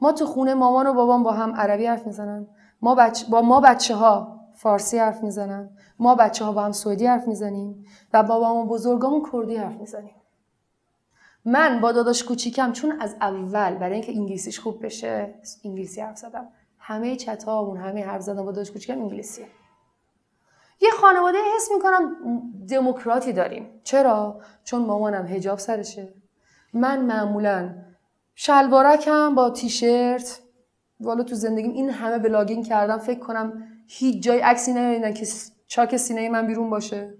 ما تو خونه مامان و بابام با هم عربی حرف می‌زنن. ما بچ... با ما بچه ها فارسی حرف می‌زنن. ما بچه ها با هم سوئدی حرف می‌زنیم و بابام و بزرگامون کردی حرف می‌زنیم. من با داداش کوچیکم چون از اول برای اینکه انگلیسیش خوب بشه انگلیسی حرف زدم. همه چتامون همه حرف زدن با داداش کوچیکم انگلیسیه. یه خانواده حس می‌کنم دموکراتی داریم. چرا؟ چون مامانم هجاب سرشه. من معمولا شلوارکم با تیشرت. والا تو زندگیم این همه blogging کردم. فکر کنم هیچ جای عکسی نمیدن که چاک سینه من بیرون باشه.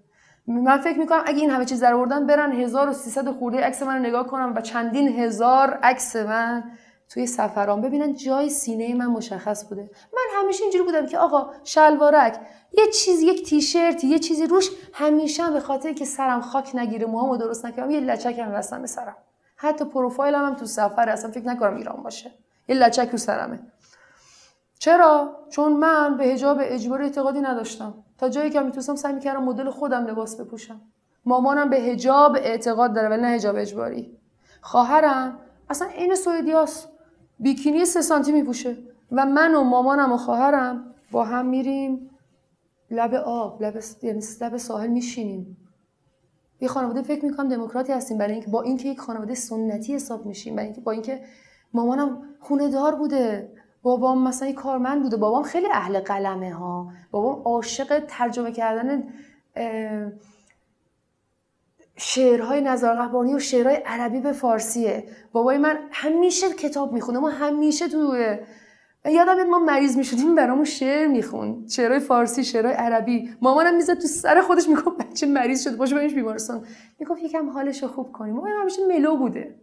من فکر می‌کنم اگه این همه چیز در آوردن برن 1300 خورده عکس من رو نگاه کنم و چندین هزار عکس من توی سفرام. ببینن جای سینه من مشخص بوده. من همیشه اینجوری بودم که آقا شلوارک یه چیز یک تیشرت یه چیزی روش همیشه هم به خاطر که سرم خاک نگیره موهامو درست نکردم یه لچک هم بستم به سرم. حتی پروفایلم هم تو سفر اصلا فکر نکنم ایران باشه. یه لچک رو سرمه. چرا؟ چون من به حجاب اجباری اعتقادی نداشتم. تا جایی که می‌تونستم سعی می‌کردم مدل خودم لباس بپوشم. مامانم به حجاب اعتقاد داره ولی نه حجاب اجباری. خواهرم اصلا عین سوئدیاست بیکینی سه سانتی میپوشه و من و مامانم و خواهرم با هم میریم لب آب لب یعنی لب ساحل میشینیم. یه خانواده فکر می‌کنم دموکراتی هستیم برای اینکه با اینکه یک خانواده سنتی حساب میشیم برای اینکه با اینکه مامانم خونه دار بوده بابام مثلا کارمند بوده بابام خیلی اهل قلمه ها بابام عاشق ترجمه کردن شعرهای نزار قبانی و شعرهای عربی به فارسیه. بابای من همیشه کتاب می‌خونه. ما همیشه تو یادم ما مریض می‌شدیم برامون شعر میخون. شعرهای فارسی شعرهای عربی. مامانم می‌زد تو سر خودش می‌گفت بچه مریض شده باشه بریم بیمارستان. می‌گفت یکم حالش رو خوب کنیم. بابام همیشه ملو بوده.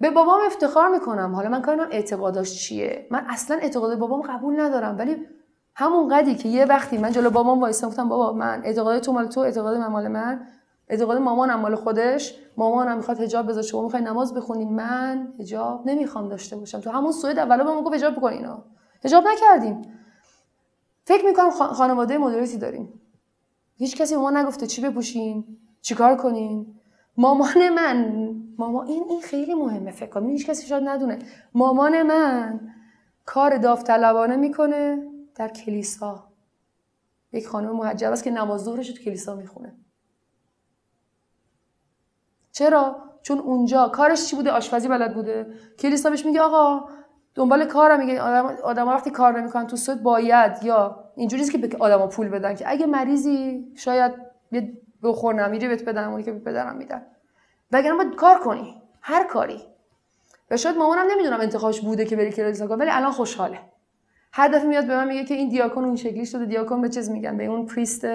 به بابام افتخار می‌کنم. حالا من کارم اعتقاداش چیه؟ من اصلا اعتقاد بابام قبول ندارم ولی همون قدی که یه وقتی من جلو بابام وایسام گفتم بابا من اعتقاد تو مال تو اعتقاد من مال من. اعتقاد مامانم مال خودش. مامانم می‌خواد حجاب بذاره شما می‌خوای نماز بخونی. من حجاب نمی‌خوام داشته باشم. تو همون سوئد اولا بهمون گفت حجاب بکن اینا حجاب نکردیم. فکر می‌کنم خا- خانواده مدرسی داریم. هیچ کسی به ما نگفته چی بپوشین چیکار کنین. مامان من. مامان این این خیلی مهمه فکر کنم. هیچ کسی شاید ندونه. مامان من کار داوطلبانه می‌کنه در کلیسا. یک خانم محجب است که نماز ظهرش تو کلیسا می‌خونه. چرا؟ چون اونجا کارش چی بوده؟ آشپزی بلد بوده. کلیسا بهش میگه آقا دنبال کارم میگه. آدم آدم وقتی کار نمی‌کنن تو سود باید یا اینجوریه که به آدما پول بدن که. اگه مریضی شاید یه بخور نمیری بهت بدن اونی که پدرم میدن. وگرنه باید کار کنی. هر کاری. و شاید مامانم نمی‌دونم انتخابش بوده که بری کلیسا کنه ولی الان خوشحاله. هر دفعه میاد به من میگه که این دیاکون اون شکلی شده دیاکون به چیز میگن؟ به اون پریست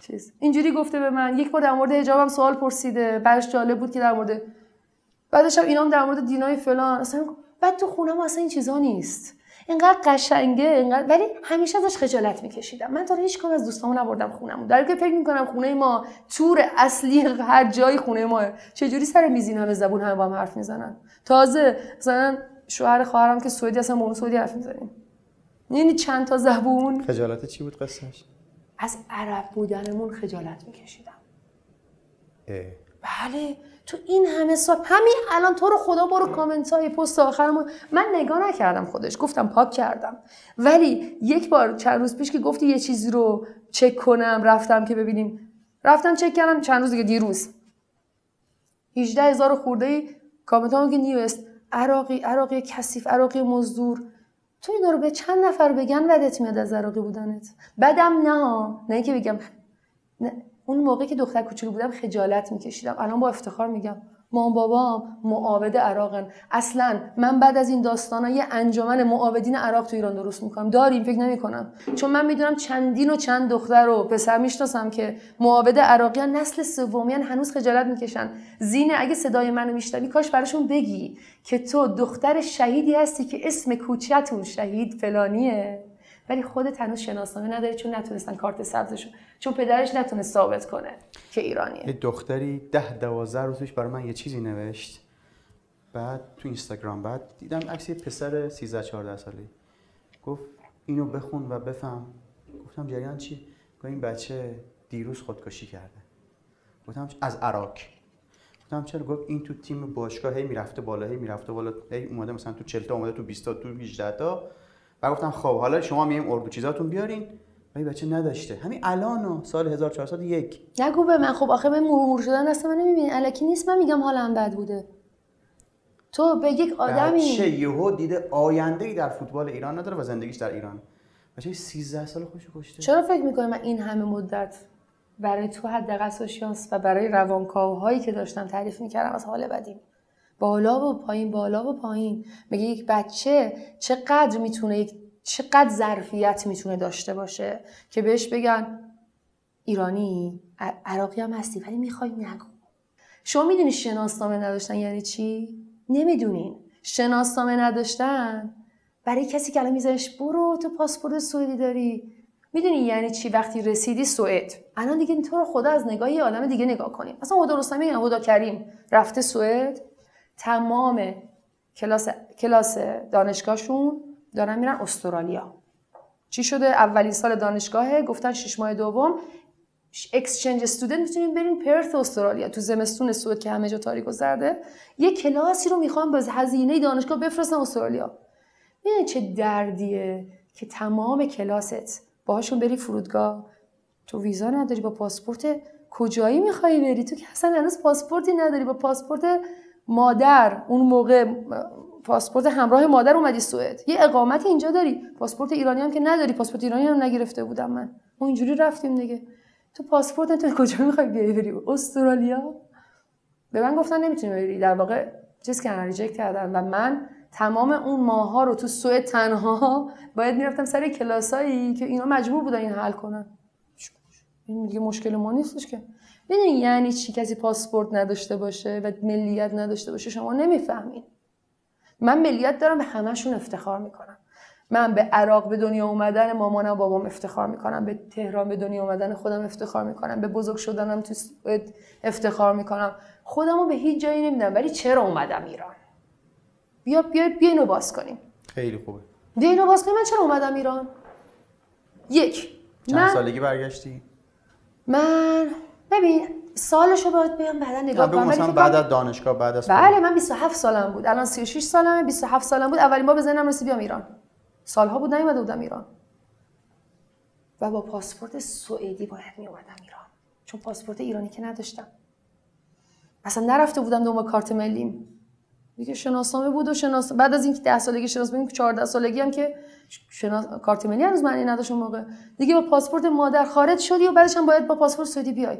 چیز. اینجوری گفته به من. یک بار در مورد حجابم سوال پرسیده. بعدش جالب بود که در مورد بعدش هم اینام در مورد دینای فلان. اصلا بعد تو خونم اصلا این چیزا نیست. اینقدر قشنگه اینقدر ولی همیشه ازش خجالت میکشیدم. من تا هیچ کم از دوستامو نبردم خونم در که فکر می‌کنم خونه ما تور اصلی هر جای خونه ماه چجوری سر میزین همه زبون همه با هم حرف می‌زنن؟ تازه مثلا شوهر خواهرم که سعودی اصلا با سعودی حرف می‌زنیم. یعنی چند تا زبون؟ خجالت چی بود قصهش از عرب بودنمون خجالت میکشیدم. اه. بله تو این همه سال همین الان تو رو خدا برو کامنت های پست آخرمون. من نگاه نکردم خودش گفتم پاک کردم. ولی یک بار چند روز پیش که گفتی یه چیزی رو چک کنم رفتم که ببینیم. رفتم چک کردم چند روز دیگه دیروز. 18 هزار خورده ای کامنت که نیو است عراقی عراقی کثیف عراقی مزدور. تو اینا رو به چند نفر بگن بدت میاد از عراقی بودنت؟ بدم نه. نه که بگم نه. اون موقع که دختر کوچولو بودم خجالت میکشیدم. الان با افتخار میگم. مام بابام معاود عراقن. اصلا من بعد از این داستانا یه انجمن معاودین عراق تو ایران درست می‌کنم. داریم فکر نمی‌کنم. چون من می‌دونم چندین و چند دختر و پسر می‌شناسم که معاود عراقیان نسل سومیان هنوز خجالت می‌کشن. زینه اگه صدای منو میشنوی کاش براشون بگی که تو دختر شهیدی هستی که اسم کوچیتون شهید فلانیه. ولی خودت هنوز شناسنامه نداری چون نتونستن کارت سبزشون چون پدرش نتونست ثابت کنه که ایرانیه. یه دختری ده دوازده روز پیش برای من یه چیزی نوشت. بعد تو اینستاگرام بعد دیدم عکس یه پسر 13 14 ساله. گفت اینو بخون و بفهم. گفتم جریان چی؟ گفت این بچه دیروز خودکشی کرده. گفتم از عراق. گفتم چرا؟ گفت این تو تیم باشگاه هی می‌رفته بالا هی می‌رفته بالا هی اومده مثلا تو 40 تا اومده تو 20 تا تو 18 تا. و گفتم خب حالا شما میایم اردو چیزاتون بیارین. ولی بچه نداشته. همین الان سال 1401 نگو به من. خب آخه به مرمور شدن دست من نمی‌بینی. الکی نیست. من میگم حالم بد بوده. تو به یک آدمی بچه یهو دیده آینده ای در فوتبال ایران نداره و زندگیش در ایران. بچه 13 سال خوش کشته. چرا فکر می‌کنی من این همه مدت برای تو حداقل سوشیانس و برای روانکاوهایی که داشتم تعریف می‌کردم از حال بدیم؟ بالا و پایین بالا و پایین. میگه یک بچه چقدر می‌تونه یک چقدر ظرفیت می‌تونه داشته باشه که بهش بگن ایرانی عراقی هم هستی ولی می‌خوای نگو. شما می‌دونی شناسنامه نداشتن یعنی چی؟ نمی‌دونین. شناسنامه نداشتن؟ برای کسی که الان میذارش برو تو پاسپورت سوئدی داری. می‌دونی یعنی چی؟ وقتی رسیدی سوئد. الان دیگه تو رو خدا از نگاه یه آدم دیگه نگاه کنیم. مثلا هدا رستمی یا هدا کریم. رفته سوئد. تمام کلاس کلاس دانشگاهشون دارن میرن استرالیا. چی شده؟ اولین سال دانشگاهه گفتن شش ماه دوم. اکسچنج استودنت می‌تونین برین پرت استرالیا. تو زمستون سوئد که همه جا تاریک و یه کلاسی رو می‌خوام به هزینه دانشگاه بفرستن استرالیا. می‌دونی چه دردیه که تمام کلاست. باهاشون بری فرودگاه. تو ویزا نداری با پاسپورت کجایی می‌خوای بری؟ تو که اصلا هنوز پاسپورتی نداری با پاسپورت مادر اون موقع پاسپورت همراه مادر اومدی سوئد. یه اقامت اینجا داری. پاسپورت ایرانی هم که نداری. پاسپورت ایرانی هم نگرفته بودم من. ما اینجوری رفتیم دیگه. تو پاسپورت تو کجا می‌خوای بیای بری؟ استرالیا؟ به من گفتن نمی‌تونی بری. در واقع چیز کردن ریجکت کردن. و من تمام اون ماه ها رو تو سوئد تنها باید می‌رفتم سر کلاسایی که اینا مجبور بودن این حل کنن. این دیگه مشکل ما نیستش که. ببین یعنی چی؟ کسی پاسپورت نداشته باشه و ملیت نداشته باشه؟ شما نمی‌فهمین. من ملیت دارم به همشون افتخار می‌کنم. من به عراق به دنیا اومدن مامانم و بابام افتخار می‌کنم. به تهران به دنیا اومدن خودم افتخار می‌کنم. به بزرگ شدنم تو سوئد افتخار می‌کنم. خودمو به هیچ جایی نمیدم. ولی چرا اومدم ایران؟ بیا بیا بیا اینو باز کنیم. خیلی خوبه. بیا اینو باز کنیم. من چرا اومدم ایران؟ یک. چند من سالگی برگشتی؟ من ببین سالشو باید بیام بعدا نگاه کنم. مثلا بعد از دانشگاه بعد از بله من 27 سالم بود. الان 36 سالمه 27 سالم بود. اولین بار به ذهنم رسید بیام ایران. سالها بود نیومده بودم ایران. و با پاسپورت سوئدی باید می اومدم ایران. چون پاسپورت ایرانی که نداشتم. اصلا نرفته بودم دنبال کارت ملیم. دیگه شناسنامه بود و شناس بعد از اینکه 10 سالگی شناسنامه بود 14 سالگی هم که شناس... کارت ملی هنوز معنی نداشت اون موقع. دیگه با پاسپورت مادر خارج شدی و بعدش هم باید با پاسپورت سوئدی بیای.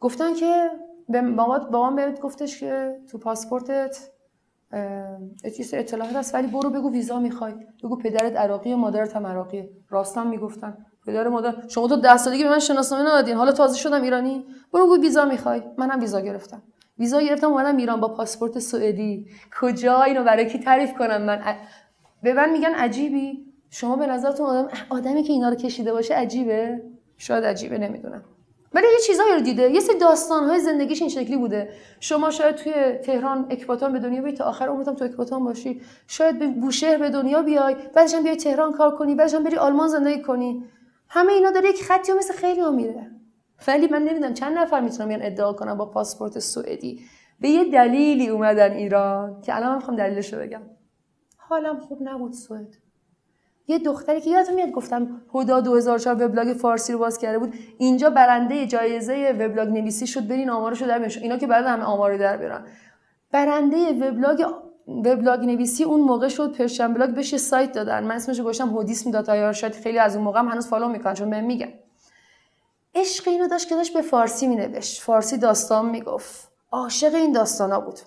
گفتن که به مامان بابام بهت گفتش که تو پاسپورتت سری اطلاعات هست ولی برو بگو ویزا می‌خوای. بگو پدرت عراقی و مادرت هم عراقیه راستم می‌گفتن. پدر مادر شما تو ده سالگی به من شناسنامه ندادین. حالا تازه شدم ایرانی. برو بگو ویزا می‌خوای. منم ویزا گرفتم. ویزا گرفتم اومدم ایران با پاسپورت سوئدی. کجا؟ اینو برای کی تعریف کنم من؟ ا- به من میگن عجیبی. شما به نظرتون آدم آدمی که اینا رو کشیده باشه عجیبه؟ شاید عجیبه نمی‌دونم. ولی یه چیزایی رو دیده. یه سری داستانهای زندگیش این شکلی بوده. شما شاید توی تهران اکباتان به دنیا بیای تا آخر عمرت هم تو اکباتان باشی. شاید به بوشهر به دنیا بیای بعدش هم بیای تهران کار کنی بعدش هم بری آلمان زندگی کنی. همه اینا داره یک خطی مثل خیلی ها میره. ولی من نمی‌دونم چند نفر می‌تونم بیان ادعا کنم با پاسپورت سوئدی. به یه دلیلی اومدن ایران که الان من می‌خوام دلیلش رو بگم. حالم خوب نبود سوئد. یه دختری که یادتون میاد گفتم هدا 2004 وبلاگ فارسی رو باز کرده بود. اینجا برنده جایزه وبلاگ نویسی شد برین آمارش رو در بیارن. اینا که بعد همه آمار رو در بیارن برنده وبلاگ وبلاگ نویسی اون موقع شد PersianBlog بهش یه سایت دادن. من اسمش گذاشتم Hodism dot ir شاید خیلی از اون موقع هم هنوز follow می‌کنن چون بهم میگن. عشق اینو داشت که داشت به فارسی مینوشت. فارسی داستان می‌گفت. عاشق این داستانا بود.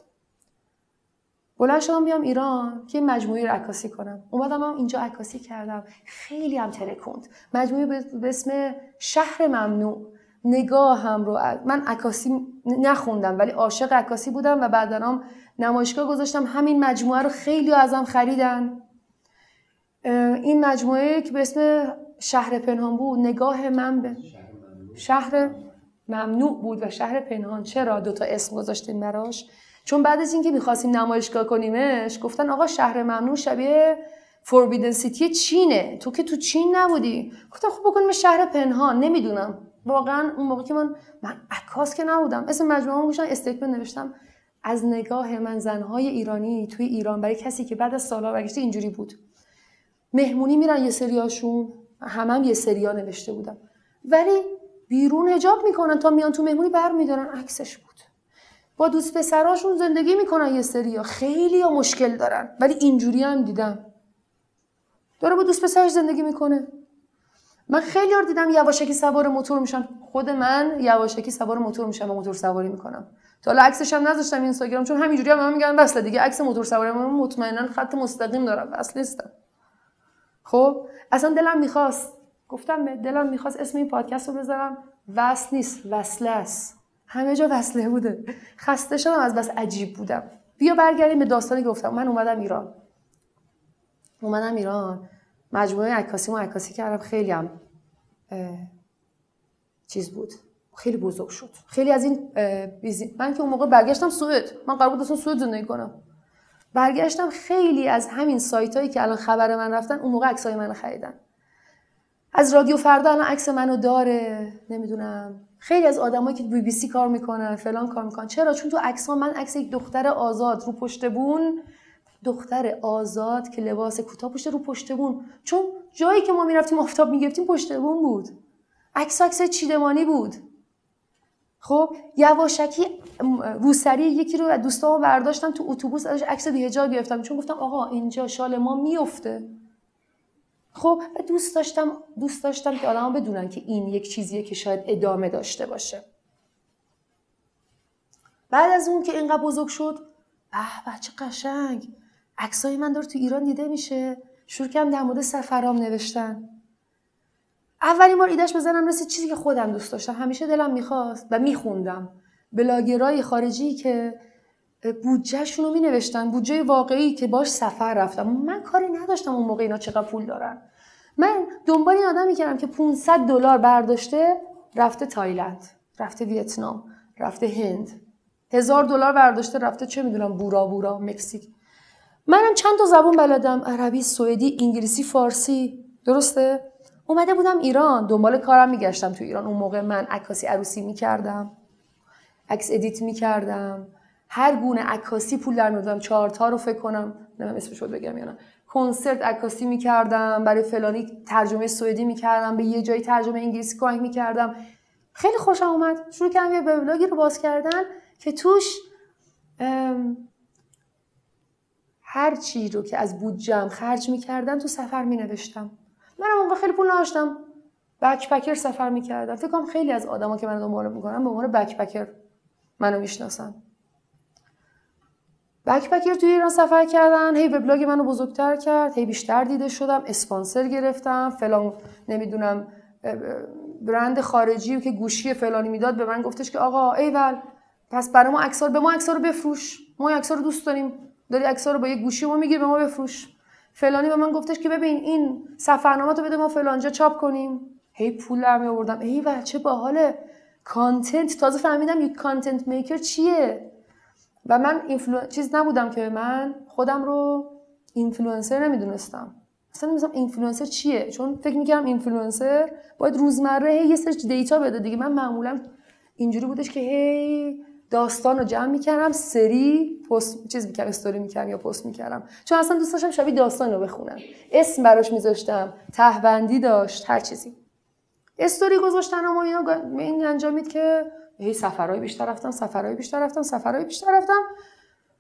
بلند شدم بیام ایران که مجموعه رو عکاسی کنم. اومدم هم اینجا عکاسی کردم. خیلی هم ترکوند. مجموعه به اسم شهر ممنوع. نگاهم رو من عکاسی نخوندم ولی عاشق عکاسی بودم و بعدا هم نمایشگاه گذاشتم. همین مجموعه رو خیلی ازم خریدن. این مجموعه که به اسم شهر پنهان بود نگاه من به شهر ممنوع بود و شهر پنهان. چرا دوتا اسم گذاشتیم براش؟ چون بعد از اینکه می‌خواستیم نمایشگاه کنیمش گفتن آقا شهر ممنوع شبیه فوربیدن سیتی چینه. تو که تو چین نبودی. گفتم خب بکنیم شهر پنهان. نمی‌دونم. واقعا اون موقع که من من عکاس که نبودم. اسم مجموعه گوشن استیتمنت نوشتم. از نگاه من زنهای ایرانی توی ایران برای کسی که بعد از سالها برگشته اینجوری بود. مهمونی میرن یه سریاشون. همم هم یه سریا نوشته بودم ولی بیرون اجاب می‌کنن تا میان تو مهمونی برمیدارن. عکسش بود. با دوست پسراشون زندگی می‌کنن یه سریا خیلی یا مشکل دارن. ولی اینجوری هم دیدم. داره با دوست پسرش زندگی می‌کنه. من خیلی یار دیدم یواشکی سوار موتور میشن. خود من یواشکی سوار موتور میشم و موتور سواری می‌کنم. تا حالا عکسش هم نذاشتم اینستاگرام چون همینجوری هم, هم میگن بس دیگه. عکس موتور سواری من مطمئنا خط مستقیم دارم. بس نیستم. خب؟ اصلا دلم می‌خواست گفتم به دلم می‌خواست اسم این پادکست رو بذارم. وصل نیست وصله است. همه جا وصله بوده. خسته شدم از بس عجیب بودم. بیا برگردیم به داستانی گفتم. من اومدم ایران. اومدم ایران. مجموعه عکاسی عکاسی کردم. خیلی هم چیز بود. خیلی بزرگ شد. خیلی از این بیزی... من که اون موقع برگشتم سوئد. من قرار بود اصلا سوئد زندگی کنم. برگشتم خیلی از همین سایت هایی که الان خبر من رفتن اون موقع عکسای منو خریدن. از رادیو فردا الان عکس منو داره نمی‌دونم. خیلی از آدمایی که بی بی سی کار می‌کنن فلان کار می‌کنن. چرا؟ چون تو عکس من عکس یک دختر آزاد رو پشت بون. دختر آزاد که لباس کوتاه پشت رو پشت بون. چون جایی که ما می‌رفتیم آفتاب می‌گرفتیم پشت بون بود. عکس عکس چیدمانی بود. خب یواشکی روسری یکی رو از دوستامو برداشتم تو اتوبوس ازش عکس بیهجاب گرفتم. چون گفتم آقا اینجا شال ما میفته خب دوست داشتم دوست داشتم که آدما بدونن که این یک چیزیه که شاید ادامه داشته باشه. بعد از اون که اینقدر بزرگ شد به بچه قشنگ! عکسای من داره تو ایران دیده میشه. شروع کردم در مورد سفرام نوشتن. اولین بار ایدهش بزنم رسید چیزی که خودم دوست داشتم. همیشه دلم می‌خواست و میخوندم. بلاگرای خارجی که بودجهشون رو می نوشتن بودجه واقعی که باش سفر رفتم. من کاری نداشتم اون موقع اینا چقدر پول دارن. من دنبال این آدمی کردم که 500 دلار برداشته رفته تایلند رفته ویتنام رفته هند. هزار دلار برداشته رفته چه می‌دونم بورا بورا مکزیک. منم چند تا زبون بلدم. عربی سوئدی انگلیسی فارسی. درسته؟ اومده بودم ایران. دنبال کارم میگشتم تو ایران. اون موقع من عکاسی عروسی می‌کردم. عکس edit می‌کردم. هر گونه عکاسی پول در میوردم چارتا رو فکر کنم نمی‌دونم اسمش بگم یا نه. کنسرت عکاسی می‌کردم برای فلانی ترجمه سوئدی می‌کردم به یه جایی ترجمه انگلیسی کمک می‌کردم. خیلی خوشم اومد. شروع کردم یه وبلاگی رو باز کردن که توش هر چی رو که از بودجم خرج می‌کردم تو سفر مینوشتم. منم اونقدر خیلی پول نداشتم. بکپکر سفر می‌کردم. فکر کنم خیلی از آدما که من دنبال می‌کنم به عنوان بکپکر منو می‌شناسن. بکپکر توی ایران سفر کردن. هی وبلاگ منو بزرگتر کرد. هی بیشتر دیده شدم. اسپانسر گرفتم. فلان نمی‌دونم برند خارجی که گوشی فلانی می‌داد به من گفتش که آقا ایول پس برای ما عکس‌ها به ما عکس‌ها رو بفروش. ما عکس‌ها رو دوست داریم. داری عکس‌ها رو با یه گوشی ما می‌گیری به ما بفروش. فلانی به من گفتش که ببین این سفرنامه تو بده ما فلانجا چاپ کنیم. هی پول در آوردم ای چه باحاله. content تازه فهمیدم یک content maker چیه؟ و من influ... چیز نبودم که من خودم رو اینفلوئنسر نمی‌دونستم. اصلا نمی‌دونستم اینفلوئنسر چیه. چون فکر می‌کردم اینفلوئنسر باید روزمره یه سری data بده دیگه. من معمولا اینجوری بودش که هی داستان رو جمع می‌کردم سری پست چیز می‌کردم استوری می‌کردم یا پست می‌کردم. چون اصلا دوست داشتم شبیه داستان رو بخونم. اسم براش میذاشتم تهبندی داشت هر چیزی. استوری گذاشتن و اینا این انجامید که هی سفرهای بیشتر رفتم سفرهای بیشتر رفتم سفرهای بیشتر رفتم.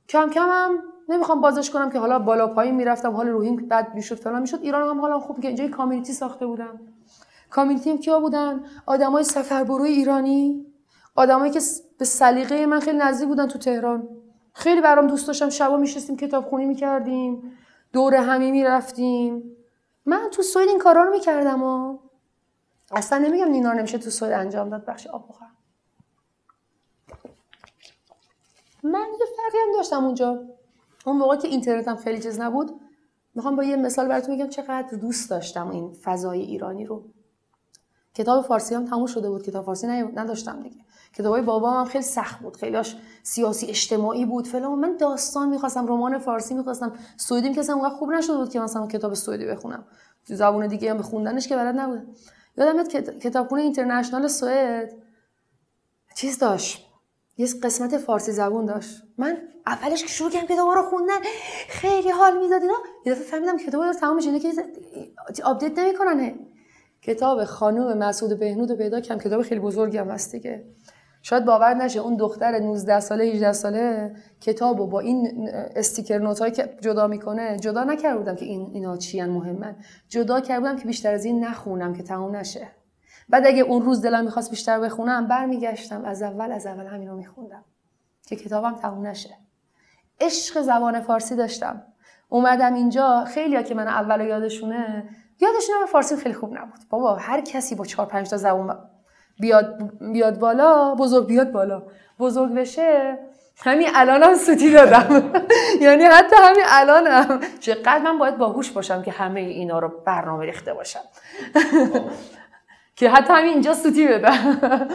کم کم هم نمی‌خوام بازش کنم که حالا بالا پایین می‌رفتم حال روحیم بد می‌شد فلان می‌شد. ایران هم حالا خوب که اینجا کامیونیتی ساخته بودم کامیونیتی کیا بودن؟ آدمای سفربروی ایرانی. آدمایی که به سلیقه من خیلی نزدیک بودن تو تهران. خیلی برام دوست داشتم. شبا میشستیم کتابخونی می‌کردیم. دور همی می‌رفتیم من تو سوید این کارا رو می‌کردم و اصلا نمیگم نینا نمیشه تو سوید انجام داد. بخش آب بخورم من یه فرقی هم داشتم اونجا. اون موقع که اینترنتم خیلی چیز نبود می‌خوام با یه مثال براتون بگم چقدر دوست داشتم این فضای ایرانی رو. کتاب فارسی هم تموم شده بود کتاب فارسی نداشتم دیگه. کتابای بابام هم خیلی سخت بود خیلیش سیاسی اجتماعی بود فلان من داستان می‌خواستم رمان فارسی می‌خواستم. سوئدی که اصلا خوب نشده بود که مثلا کتاب سوئدی بخونم. تو زبون دیگه هم بخوندنش که بلد نبود. یادم میاد کتابخونه اینترنشنال سوئد. چیز داشت. یه قسمت فارسی زبون داشت. من اولش که شروع کردم کتابا رو خوندن خیلی حال می‌داد اینا. یه دفعه فهمیدم کتابا رو تمام میشه که update نمی‌کنن کتاب خانم مسعود بهنود پیدا کردم. کتاب خیلی بزرگی هم هست دیگه. شاید باور نشه اون دختر 19 ساله 18 ساله کتابو با این sticker note که جدا می‌کنه جدا نکرده بودم که این اینا چی مهمن. جدا کرده بودم که بیشتر از این نخونم که تموم نشه. بعد اگه اون روز دلم می‌خواست بیشتر بخونم برمیگشتم. از اول از اول همین رو میخوندم. که کتابم تموم نشه. عشق زبان فارسی داشتم. اومدم اینجا خیلی که من اول یادشونه یادشونه فارسی خیلی خوب نبود. بابا هر کسی با چهار پنج تا زبان بیاد بیاد بالا بزرگ بیاد بالا. بزرگ بشه همین الانم هم سوتی دادم. [laughs] یعنی حتی همین الانم چقدر من باید باهوش باشم که همه اینا رو برنامه ریخته باشم. که حتی همین اینجا سوتی بدم [laughs]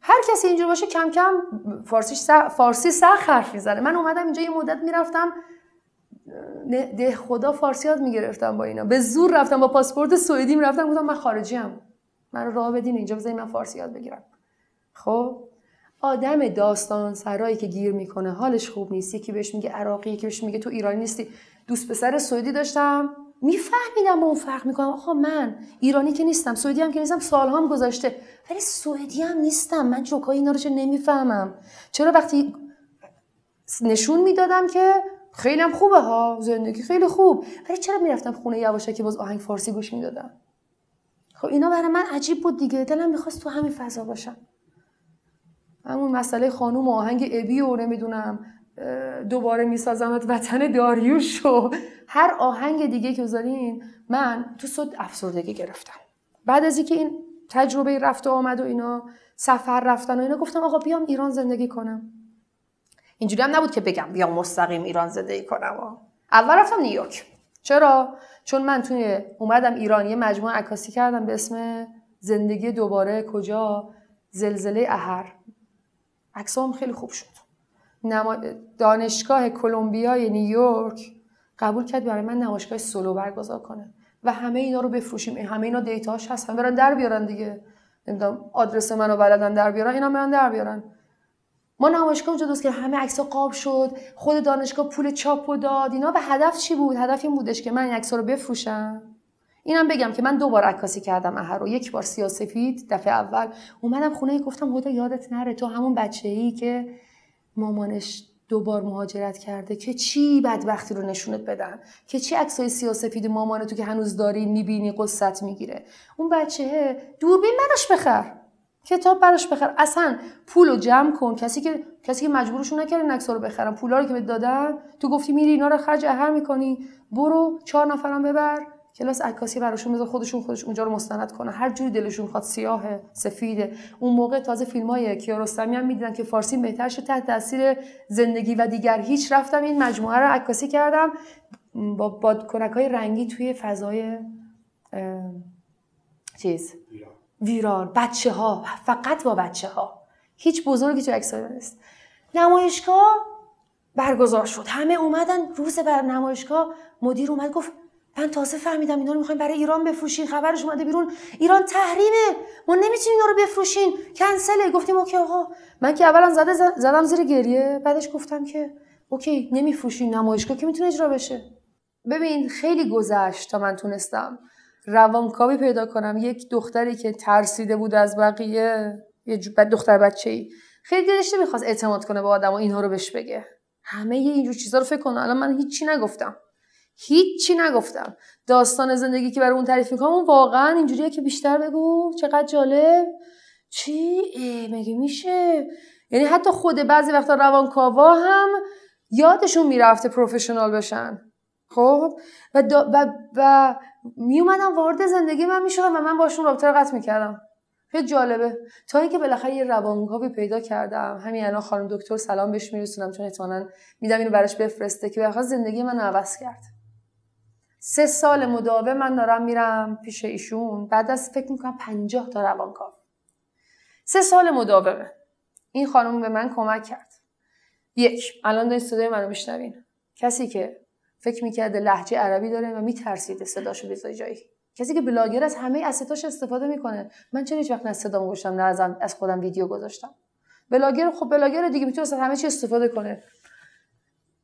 هر کسی اینجا باشه کم کم فارسی سخ... فارسی سخت حرف می‌زنه. من اومدم اینجا یه مدت می‌رفتم ده خدا فارسی یاد می‌گرفتم با اینا. به زور رفتم با پاسپورت سوئدی رفتم گفتم من خارجی ام من راه بدین اینجا بذارین من فارسی یاد بگیرم. خب؟ آدم داستان سرایی که گیر می‌کنه حالش خوب نیست. یکی بهش میگه عراقی یکی بهش میگه تو ایرانی نیستی. دوست پسر سوئدی داشتم. میفهمیدم با اون فرق می‌کنم آخه من ایرانی که نیستم سوئدی هم که نیستم سالهام گذاشته ولی سوئدی هم نیستم. من جوکای اینا رو چه نمی‌فهمم. چرا وقتی نشون می‌دادم که خیلی هم خوبه ها زندگی خیلی خوب. ولی چرا می‌رفتم خونه یواشکی که باز آهنگ فارسی گوش می‌دادم؟ خب اینا برای من عجیب بود دیگه. دلم می‌خواست تو همین فضا باشم. همون مسئله خانوم و آهنگ ابی و نمی‌دونم. دوباره میسازمت وطن داریوش و هر آهنگ دیگه که بذارین من تو صد افسردگی گرفتم. بعد از اینکه این تجربه رفت و آمد و اینا سفر رفتن و اینا گفتم آقا بیام ایران زندگی کنم. اینجوری هم نبود که بگم بیام مستقیم ایران زندگی کنم. اول رفتم نیویورک. چرا؟ چون من توی اومدم ایران یه مجموعه عکاسی کردم به اسم زندگی دوباره کجا؟ زلزله اهر عکسام خیلی خوب شد. دانشگاه کلمبیای نیویورک قبول کرد برای من نمایشگاه سولو برگزار کنه. و همه اینا رو بفروشیم. همه اینا دیتاش هست. هم برن در بیارن دیگه. نمی‌دونم آدرس منو بلدن در بیارن. اینا برن در بیارن. ما نمایشگاه اونجا دوست که همه عکس قاب شد. خود دانشگاه پول چاپ و داد. اینا به هدف چی بود؟ هدف این بودش که من این عکس رو بفروشم. اینم بگم که من دو بار عکاسی کردم اهر رو. یک بار سیاسفید دفعه اول. اومدم خونه گفتم خدا یادت نره. تو همون بچه ای که مامانش دوبار مهاجرت کرده که چی بدبختی رو نشونت بدن؟ که چی عکسای سیاسفید مامان تو که هنوز داری می‌بینی قصت می‌گیره؟ اون بچه دوربین براش بخر. کتاب براش بخر. اصلا پول رو جمع کن. کسی که کسی که مجبورشون نکرده این رو بخرن. پولا رو که بهت دادن تو گفتی میری اینا رو خرج اهر می‌کنی. برو چهار نفرم ببر. کلاس عکاسی براشون بذار خودشون خودش اونجا رو مستند کنه هر جوری دلشون خواد سیاه سفیده. اون موقع تازه فیلم های کیارستمی هم می‌دیدن که فارسی بهتر شد تحت تاثیر زندگی و دیگر هیچ رفتم. این مجموعه رو عکاسی کردم. با بادکنک های رنگی توی فضای چیز؟ ویران. بچه ها فقط با بچه ها هیچ بزرگی تو عکس نیست. نمایشگاه برگزار شد. همه اومدن. روز بر نمایشگاه مدیر اومد گفت من تازه فهمیدم اینا رو می‌خوایم برای ایران بفروشین. خبرش اومده بیرون. ایران تحریمه. ما نمی‌تونیم اینا رو بفروشین. کنسله. گفتیم اوکی آقا. من که اولا زده زدم زیر گریه. بعدش گفتم که اوکی نمیفروشین نمایشگاه که می‌تونه اجرا بشه. ببین خیلی گذشت تا من تونستم روانکاوی پیدا کنم. یک دختری که ترسیده بود از بقیه یه دختر بچه ای خیلی دلش نمی‌خواست اعتماد کنه به آدم و اینها رو بهش بگه. همه اینجور چیزا رو فکر کنه الان من هیچی نگفتم. هیچی نگفتم. داستان زندگی که برای اون تعریف می‌کنم اون واقعا اینجوریه که بیشتر بگو. چقدر جالب. چی؟ مگه میشه؟ یعنی حتی خود بعضی وقتا روانکاوا هم یادشون می‌رفته پروفشنال بشن. خب؟ و, دا و, و می اومدم وارد زندگی من می‌شدم و من باشون رابطه رو قطع می‌کردم. خیلی جالبه. تا اینکه بالاخره یه روانکاوی پیدا کردم. همین الان خانم دکتر سلام بهش میرسونم چون احتمالاً میدم اینو براش بفرسته که بالاخره زندگی من عوض کرد. سه سال مداوم من دارم میرم پیش ایشون. بعد از فکر می‌کنم پنجاه تا روانکاو. سه سال مداومه. این خانم به من کمک کرد. یک الان دارین صدای منو میشنوین. کسی که فکر می‌کرده لحجه عربی داره و میترسیده صداشو بذاری جایی. کسی که بلاگر از همه assets اش استفاده می‌کنه. من چرا هیچ وقت نه صدامو گذاشتم نه از خودم ویدیو گذاشتم؟ بلاگر خب بلاگر دیگه می‌تونه از همه چی استفاده کنه.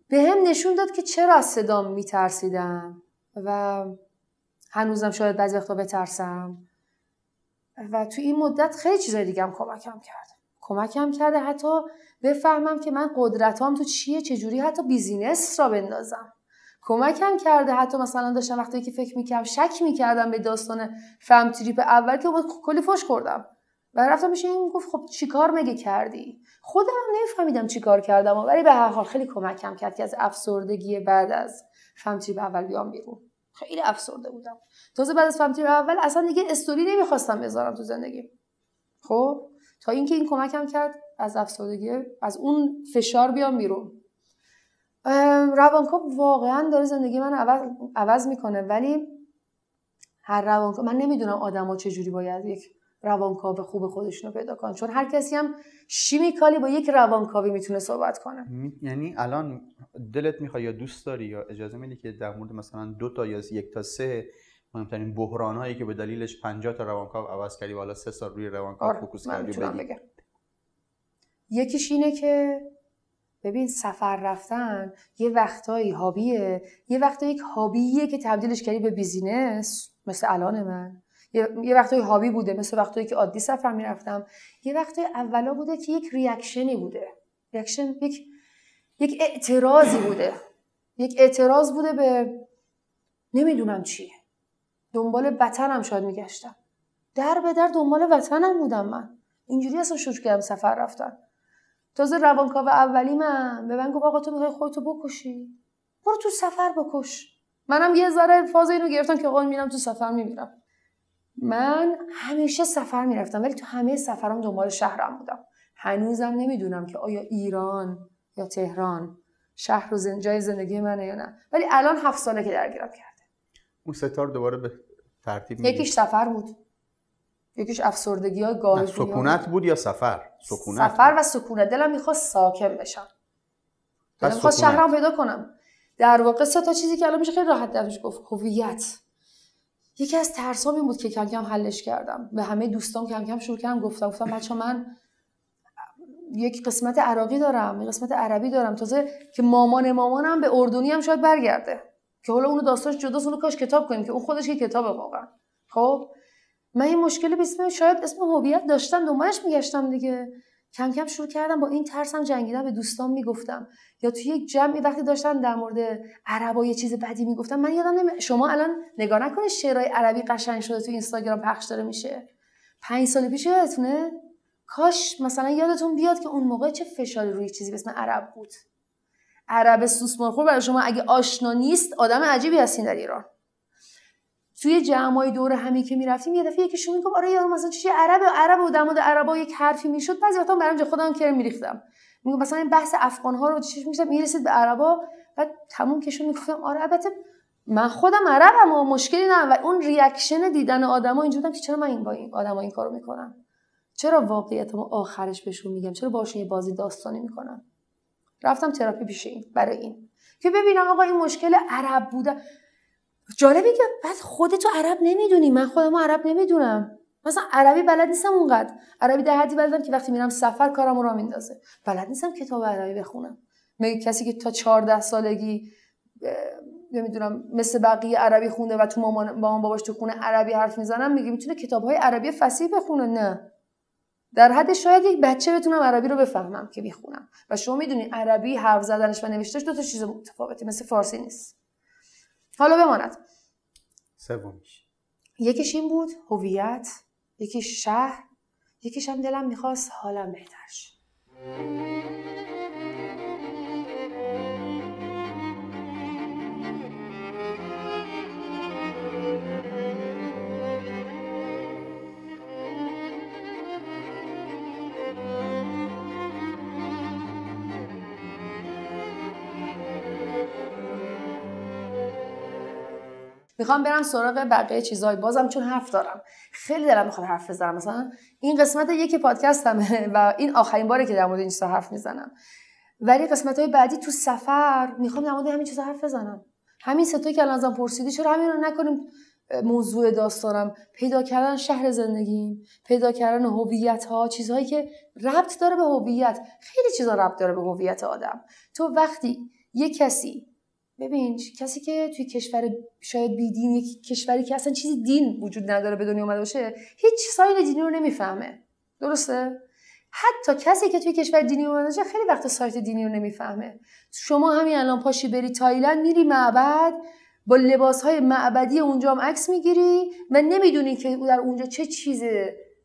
به هم نشون داد که چرا از صدام میترسیدم. و هنوزم شاید بعضی وقتا بترسم. و تو این مدت خیلی چیزای دیگه هم کمکم کرد. کمکم کرده حتی بفهمم که من قدرتام تو چیه چجوری حتی business را بندازم. کمکم کرده حتی مثلا داشتم وقتی که فکر می‌کردم شک می‌کردم به داستان فهم تریپ اول که کلی فش خوردم. و رفتم میشه این گفت خب چیکار مگه کردی؟ خودم هم نمیفهمیدم چیکار کردم. ولی به هر حال خیلی کمکم کرد که از افسردگی بعد از فهم تریپ اول بیام بیرون. خیلی افسرده بودم. تازه بعد از فهم تریپ اول اصلا دیگه استوری نمی‌خواستم بذارم تو زندگی. خب؟ تا اینکه این کمکم کرد از افسردگی از اون فشار بیام بیرون. روانکاو واقعا داره زندگی من عوض, عوض می‌کنه ولی هر روانکاو من نمی‌دونم آدما چجوری باید یک روانکاو خوب خودشون رو پیدا کنن. چون هر کسی هم شیمیکالی با یک روانکاوی می‌تونه صحبت کنه. یعنی الان دلت می‌خواد یا دوست داری یا اجازه میدی که در مورد مثلا دو تا یا یک تا سه مهمترین بحران هایی که به دلیلش 50 تا روانکاو عوض کردی و حالا سه سال روی روانکاو آره، فوکوس کردی بگی. بگم. یکیش اینه که ببین سفر رفتن یه وقتایی hobby ه. یه وقتایی یک hobby ه که تبدیلش کردی به business مثل الان من. یه وقتایی hobby بوده مثل وقتایی که عادی سفر می‌رفتم. یه وقتایی اولا بوده که یک reaction ی بوده. reaction یک یک اعتراضی بوده. یک اعتراض بوده به نمی‌دونم چیه دنبال وطنم شاید میگشتم. در به در دنبال وطنم بودم من. اینجوری اصلا شروع کردم سفر رفتن. تازه روانکاو اولی من. به من گفت آقا تو می‌خوای خودتو بکشی. برو تو سفر بکش. منم یه ذره فاز اینو گرفتم که آقا میرم تو سفر میمیرم. من همیشه سفر می‌رفتم ولی تو همه سفرام دنبال شهرم بودم. هنوزم نمی‌دونم که آیا ایران یا تهران شهر و زن... جای زندگی منه یا نه. ولی الان هفت ساله که درگیرم کرده. اون ستار دوباره به ترتیب میگی یکیش سفر بود. یکیش افسردگی های گاه نه، سکونت بود. یا سفر؟ سکونت سفر بود. و سکونت. دلم می‌خواست ساکن بشم. دلم می‌خواست. شهرم پیدا کنم. در واقع سه تا چیزی که الان میشه خیلی راحت درش گفت. هویت. یکی از ترسام این بود که کم کم حلش کردم. به همه دوستام کم کم شروع کردم گفتم گفتم بچه من یک قسمت عراقی دارم یک قسمت عربی دارم. تازه که مامان مامانم به اردنی هم شاید برگرده. که حالا اونو داستانش جداست اونو کاش کتاب کنیم که اون خودش که کتابه واقعا. خب؟ من این مشکل به شاید اسم هویت داشتم دنبالش میگشتم دیگه. کم کم شروع کردم با این ترسم جنگیدن به دوستان می‌گفتم. یا توی یک جمعی وقتی داشتن در مورد عربا یه چیز بدی می‌گفتم من یادم نمی... شما الان نگاه نکنید شعرهای عربی قشنگ شده تو اینستاگرام پخش داره میشه. پنج سال پیش یادتونه؟ کاش مثلا یادتون بیاد که اون موقع چه فشاری روی چیزی به اسم عرب بود. عرب سوسمارخور برای شما اگه آشنا نیست آدم عجیبی هستین در ایران. توی جمعای دور همی که می‌رفتیم یه دفعه یکیشون می‌گفت آره یارو مثلا چیه عرب عرب و در مورد عربا یک حرفی می‌شد. بعضی وقتا برام خودم کرم میریختم. میگم مثلا این بحث افغان ها رو چش میشم می‌رسید به عربا بعد تموم کشون می‌گفتم آره البته من خودم عربم و مشکلی نه و اون ریاکشن دیدن آدما اینجوری بودم که چرا من این با این آدما این کارو می‌کنم؟ چرا واقعیتمو آخرش بهشون میگم؟ چرا باشون یه بازی داستانی می‌کنم؟ رفتم تراپی پیش این برای این. که ببینم آقا این مشکل عرب بوده. جالبه که بعد خودتو عرب نمی‌دونی. من خودمو عرب نمی‌دونم. مثلا عربی بلد نیستم اونقدر. عربی در حدی بلدم که وقتی میرم سفر کارمو را میندازه. بلد نیستم کتاب عربی بخونم. مگه کسی که تا 14 سالگی نمی‌دونم مثل بقیه عربی خونده و تو مامان مامان باباش تو خونه عربی حرف می‌زنم میگه می‌تونه کتابهای عربی فصیح بخونه؟ نه. در حد شاید یک بچه بتونم عربی رو بفهمم که می‌خونم. و شما می‌دونی عربی حرف زدنش و نوشتش دو تا چیز متفاوته. مثل فارسی نیست. حالا بماند. سومیش. یکیش این بود هویت یکیش شهر یکیش هم دلم می‌خواست حالم بهتر می‌خوام برم سراغ بقیه چیزای بازم چون حرف دارم. خیلی دلم می‌خواد حرف بزنم. مثلا این قسمت یکی پادکستمه و این آخرین باره که در مورد این چیزا حرف می‌زنم. ولی قسمت های بعدی تو سفر می‌خوام در مورد همین چیزا حرف بزنم. همین ستایی که الان پرسیدی چرا همین رو نکنیم موضوع داستانم؟ پیدا کردن شهر زندگیم پیدا کردن هویت ها چیزهایی که ربط داره به هویت. خیلی چیزا ربط داره به هویت آدم. تو وقتی یه کسی ببین کسی که توی کشور شاید بیدین یک کشوری که اصلا چیزی دین وجود نداره به دنیا اومده باشه هیچ ساین دینی رو نمی‌فهمه. درسته؟ حتی کسی که توی کشور دینی اومده باشه خیلی وقت سایت دینی رو نمی‌فهمه. شما همین الان پاشی بری تایلند میری معبد با لباس های معبدی اونجا هم عکس می‌گیری و نمی‌دونی که در اونجا چه چیز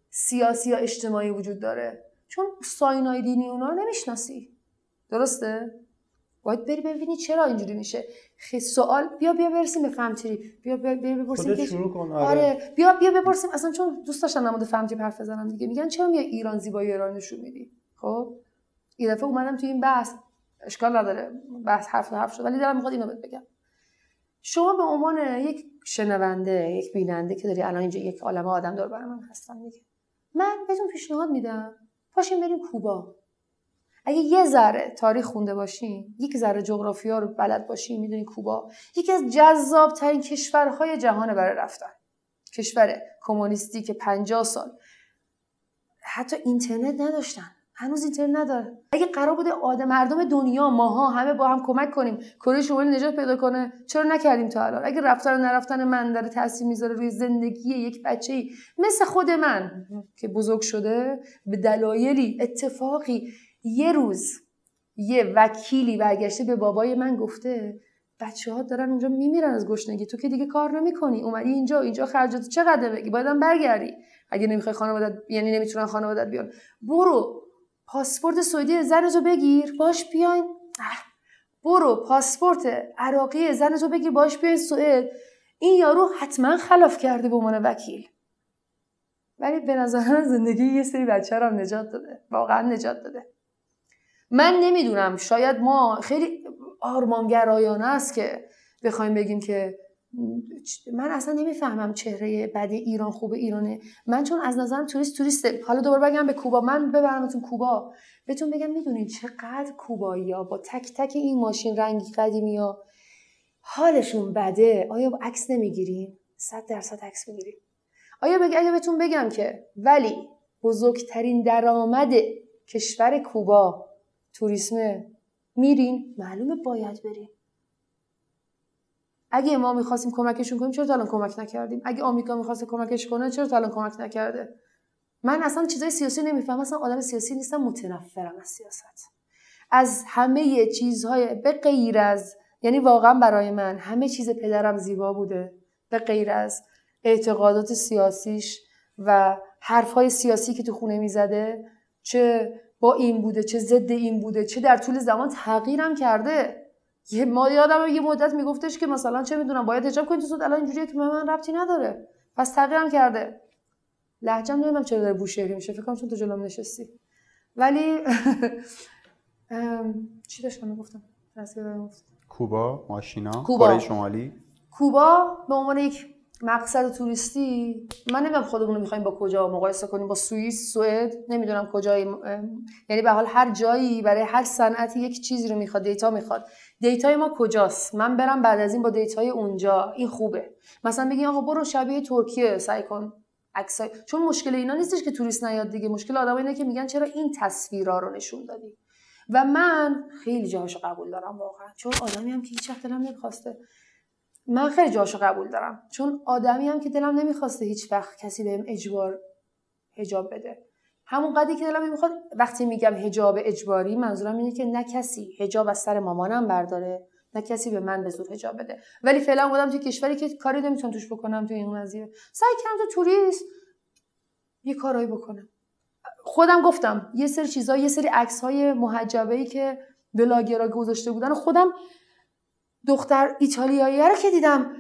سیاسی یا اجتماعی وجود داره. چون ساینای دینی اونا رو نمی‌شناسی. درسته؟ باید بری ببینی چرا اینجوری میشه. خیلی سوال بیا بیا برسیم به فهم تریپ بیا بیا بیا بپرسیم که شروع کن آره. آره. بیا بیا بپرسیم اصلا چون دوست داشتم نماد فهم تریپ حرف بزنم دیگه. میگن چرا میای ایران زیبایی ایران نشون میدی؟ خب؟ یه دفعه اومدم توی این بحث. اشکال نداره. بحث حرف حرف شد. ولی دارم می‌خواد اینو بگم. شما به عنوان یک شنونده یک بیننده که داری الان اینجا یک عالمه آدم دور برای من هستن دیگه. من بهتون پیشنهاد میدم. پاشیم بریم کوبا. اگه یه ذره تاریخ خونده باشین یک ذره جغرافیا رو بلد باشین می‌دونین کوبا یکی از جذاب ترین کشورهای جهان برای رفتن. کشور کمونیستی که 50 سال. حتی اینترنت نداشتن. هنوز اینترنت نداره. اگه قرار بوده آدم مردم دنیا ماها همه با هم کمک کنیم کره شمالی نجات پیدا کنه چرا نکردیم تا الان؟ اگه رفتن و نرفتن من داره تاثیر می‌ذاره روی زندگی یک بچه‌ای مثل خود من که بزرگ شده به دلایلی اتفاقی یه روز یه وکیلی برگشته به بابای من گفته بچه ها دارن اونجا میمیرن از گشنگی تو که دیگه کار نمی‌کنی. اومدی اینجا اینجا خرجات چقدر بگی؟ بایدم برگردی. اگه نمی‌خوای خانوادت یعنی نمی‌تونن خانوادت بیان. برو. پاسپورت سعودی زنتو بگیر. باش بیاین. برو. پاسپورت عراقی زنتو بگیر. باش بیاین سوئد. این یارو حتما خلاف کرده به عنوان وکیل. ولی به نظر زندگی یه سری بچه رو نجات داده. واقعا نجات داده. من نمی‌دونم شاید ما خیلی آرمانگرایانه است که بخوایم بگیم که من اصلا نمی‌فهمم چهره بد ایران خوب ایرانه. من چون از نظرم توریست توریسته. حالا دوباره بگم به کوبا. من ببرمتون کوبا. بهتون بگم می‌دونین چقدر کوبایی ها با تک تک این ماشین رنگی قدیمی ها. حالشون بده. آیا عکس نمی‌گیریم؟ صد درصد عکس می‌گیریم. آیا بگ... اگه بهتون بگم که ولی بزرگترین درآمد کشور کوبا توریسمه میرین؟ معلومه باید بریم. اگه ما می‌خواستیم کمکشون کنیم چرا تا الان کمک نکردیم؟ اگه آمریکا می‌خواست کمکش کنه چرا تا الان کمک نکرده؟ من اصلا چیزای سیاسی نمی‌فهمم اصلا آدم سیاسی نیستم متنفرم از سیاست. از همه چیزهای به غیر از یعنی واقعا برای من همه چیز پدرم زیبا بوده. به غیر از اعتقادات سیاسیش و حرفهای سیاسی که تو خونه می‌زده چه با این بوده چه ضد این بوده چه در طول زمان تغییرم کرده. یه ما یادم یه مدت میگفتش که مثلا چه می‌دونم باید حجاب کنید تو الان اینجوریه که من ربطی نداره. پس تغییرم کرده. لهجم نمی‌دونم چرا داره بوشهری میشه فکر کنم چون تو جلوم نشستی. ولی [laughs] چی داشتم می‌گفتم؟ کوبا ماشینا کوبا. کره شمالی. کوبا به عنوان یک مقصد توریستی؟ من نمی‌دونم خودمون رو می‌خوایم با کجا مقایسه کنیم با سوئیس سوئد نمی‌دونم کجایی یعنی به حال هر جایی برای هر صنعتی یک چیزی رو می‌خواد data می‌خواد. data ی ما کجاست؟ من برم بعد از این با data ی اونجا این خوبه. مثلا بگی آقا برو شبیه ترکیه سعی کن عکسای چون مشکل اینا نیستش که توریست نیاد دیگه. مشکل آدم اینه که میگن چرا این تصویرا رو نشون دادی؟ و من خیلی جاهاشو قبول دارم واقعا. چون آدمی هم که هیچ وقت دلم نمی‌خواسته. من خیلی جاشو قبول دارم. چون آدمی هم که دلم نمی‌خواسته هیچ وقت کسی بهم اجبار هجاب بده. همون قدری که دلم نمی‌خواد وقتی میگم هجاب اجباری منظورم اینه که نه کسی هجاب از سر مامانم برداره نه کسی به من به زور حجاب بده. ولی فعلا بودم تو کشوری که کاری نمی‌تونم توش بکنم تو این قضیه. سعی کردم تو توریست یه کارایی بکنم. خودم گفتم یه سری چیزا یه سری عکس های محجبه ای که بلاگرا گذاشته بودن خودم دختر ایتالیایی رو که دیدم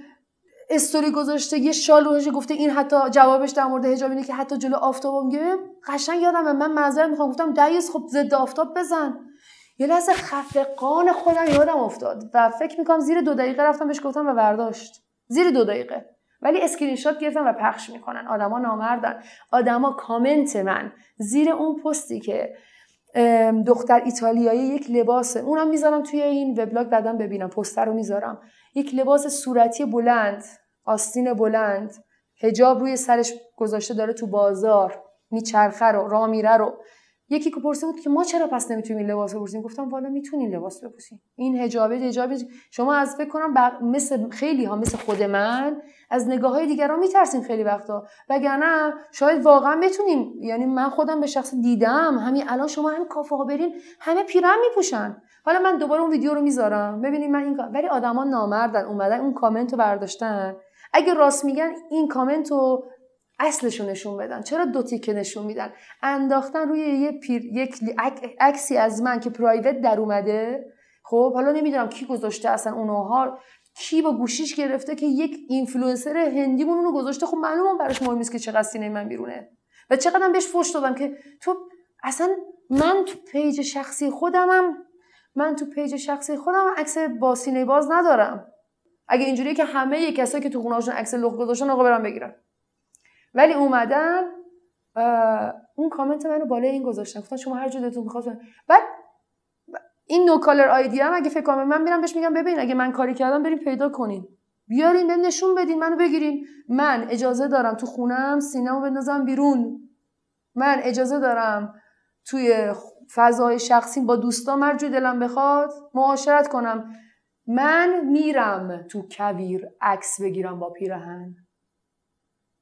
استوری گذاشته یه شال گفته این حتی جوابش در مورد حجاب اینه که حتی جلو آفتابم گیره قشنگ یادم من معذرت می‌خوام. گفتم دیس خب ضد آفتاب بزن. یه لحظه خفقان خودم یادم افتاد و فکر می‌کنم زیر دو دقیقه رفتم بهش گفتم و برداشت. زیر دو دقیقه. ولی اسکرین شات گرفتم و پخش می‌کنن. آدما نامردن. آدما کامنت من. زیر اون پستی که دختر ایتالیایی یک لباسه. اونم می‌ذارم توی این وبلاگ بعدم ببینم. پستر رو می‌ذارم. یک لباس صورتی بلند آستین بلند. حجاب روی سرش گذاشته داره تو بازار. میچرخه رو را میره رو. یکی که پرسید بود که ما چرا پس نمی‌تونیم این لباس بپوشیم؟ گفتم والا می‌تونین لباس بپوشین این حجابه حجابه شما از فکر کنم بق... مثل خیلی ها مثل خود من از نگاه های دیگران میترسیم خیلی وقتا. وگرنه شاید واقعا بتونیم یعنی من خودم به شخص دیدم همین الان شما هم کافه ها برین همه پیرن میپوشن. حالا من دوباره اون ویدیو رو می‌ذارم. ببینید من این ولی آدما نامردن اومدن اون کامنت رو برداشتن. اگه راست میگن این کامنت رو اصلشون نشون بدن. چرا دو تیکه نشون میدن؟ انداختن روی یه پیر یک عکسی از من که private در اومده. خب حالا نمی‌دونم کی گذاشته اصلا اونها. کی با گوشیش گرفته که یک اینفلوئنسر هندی اونو گذاشته. خب معلومه براش مهم نیست که چقدر سینه من بیرونه. و چقدر بهش فوش دادم که تو اصلا من تو پیج شخصی خودمم من تو پیج شخصی خودم عکس با سینه باز ندارم. اگه اینجوریه که همه کسایی که تو خونه‌هاشون عکس لخت گذاشتن آقا برام بگیرن. ولی اومدن اون کامنت منو بالای این گذاشتن. گفتن شما هر جور دلتون می‌خواد بعد این no caller ID هم اگه فکر کنم من میرم بهش میگم ببین اگه من کاری کردم بریم پیدا کنین. بیارین به نشون بدین منو بگیرین. من اجازه دارم تو خونم سینمو بندازم بیرون. من اجازه دارم توی فضای شخصی با دوستان هر دلم بخواد معاشرت کنم. من میرم تو کویر عکس بگیرم با پیرهن.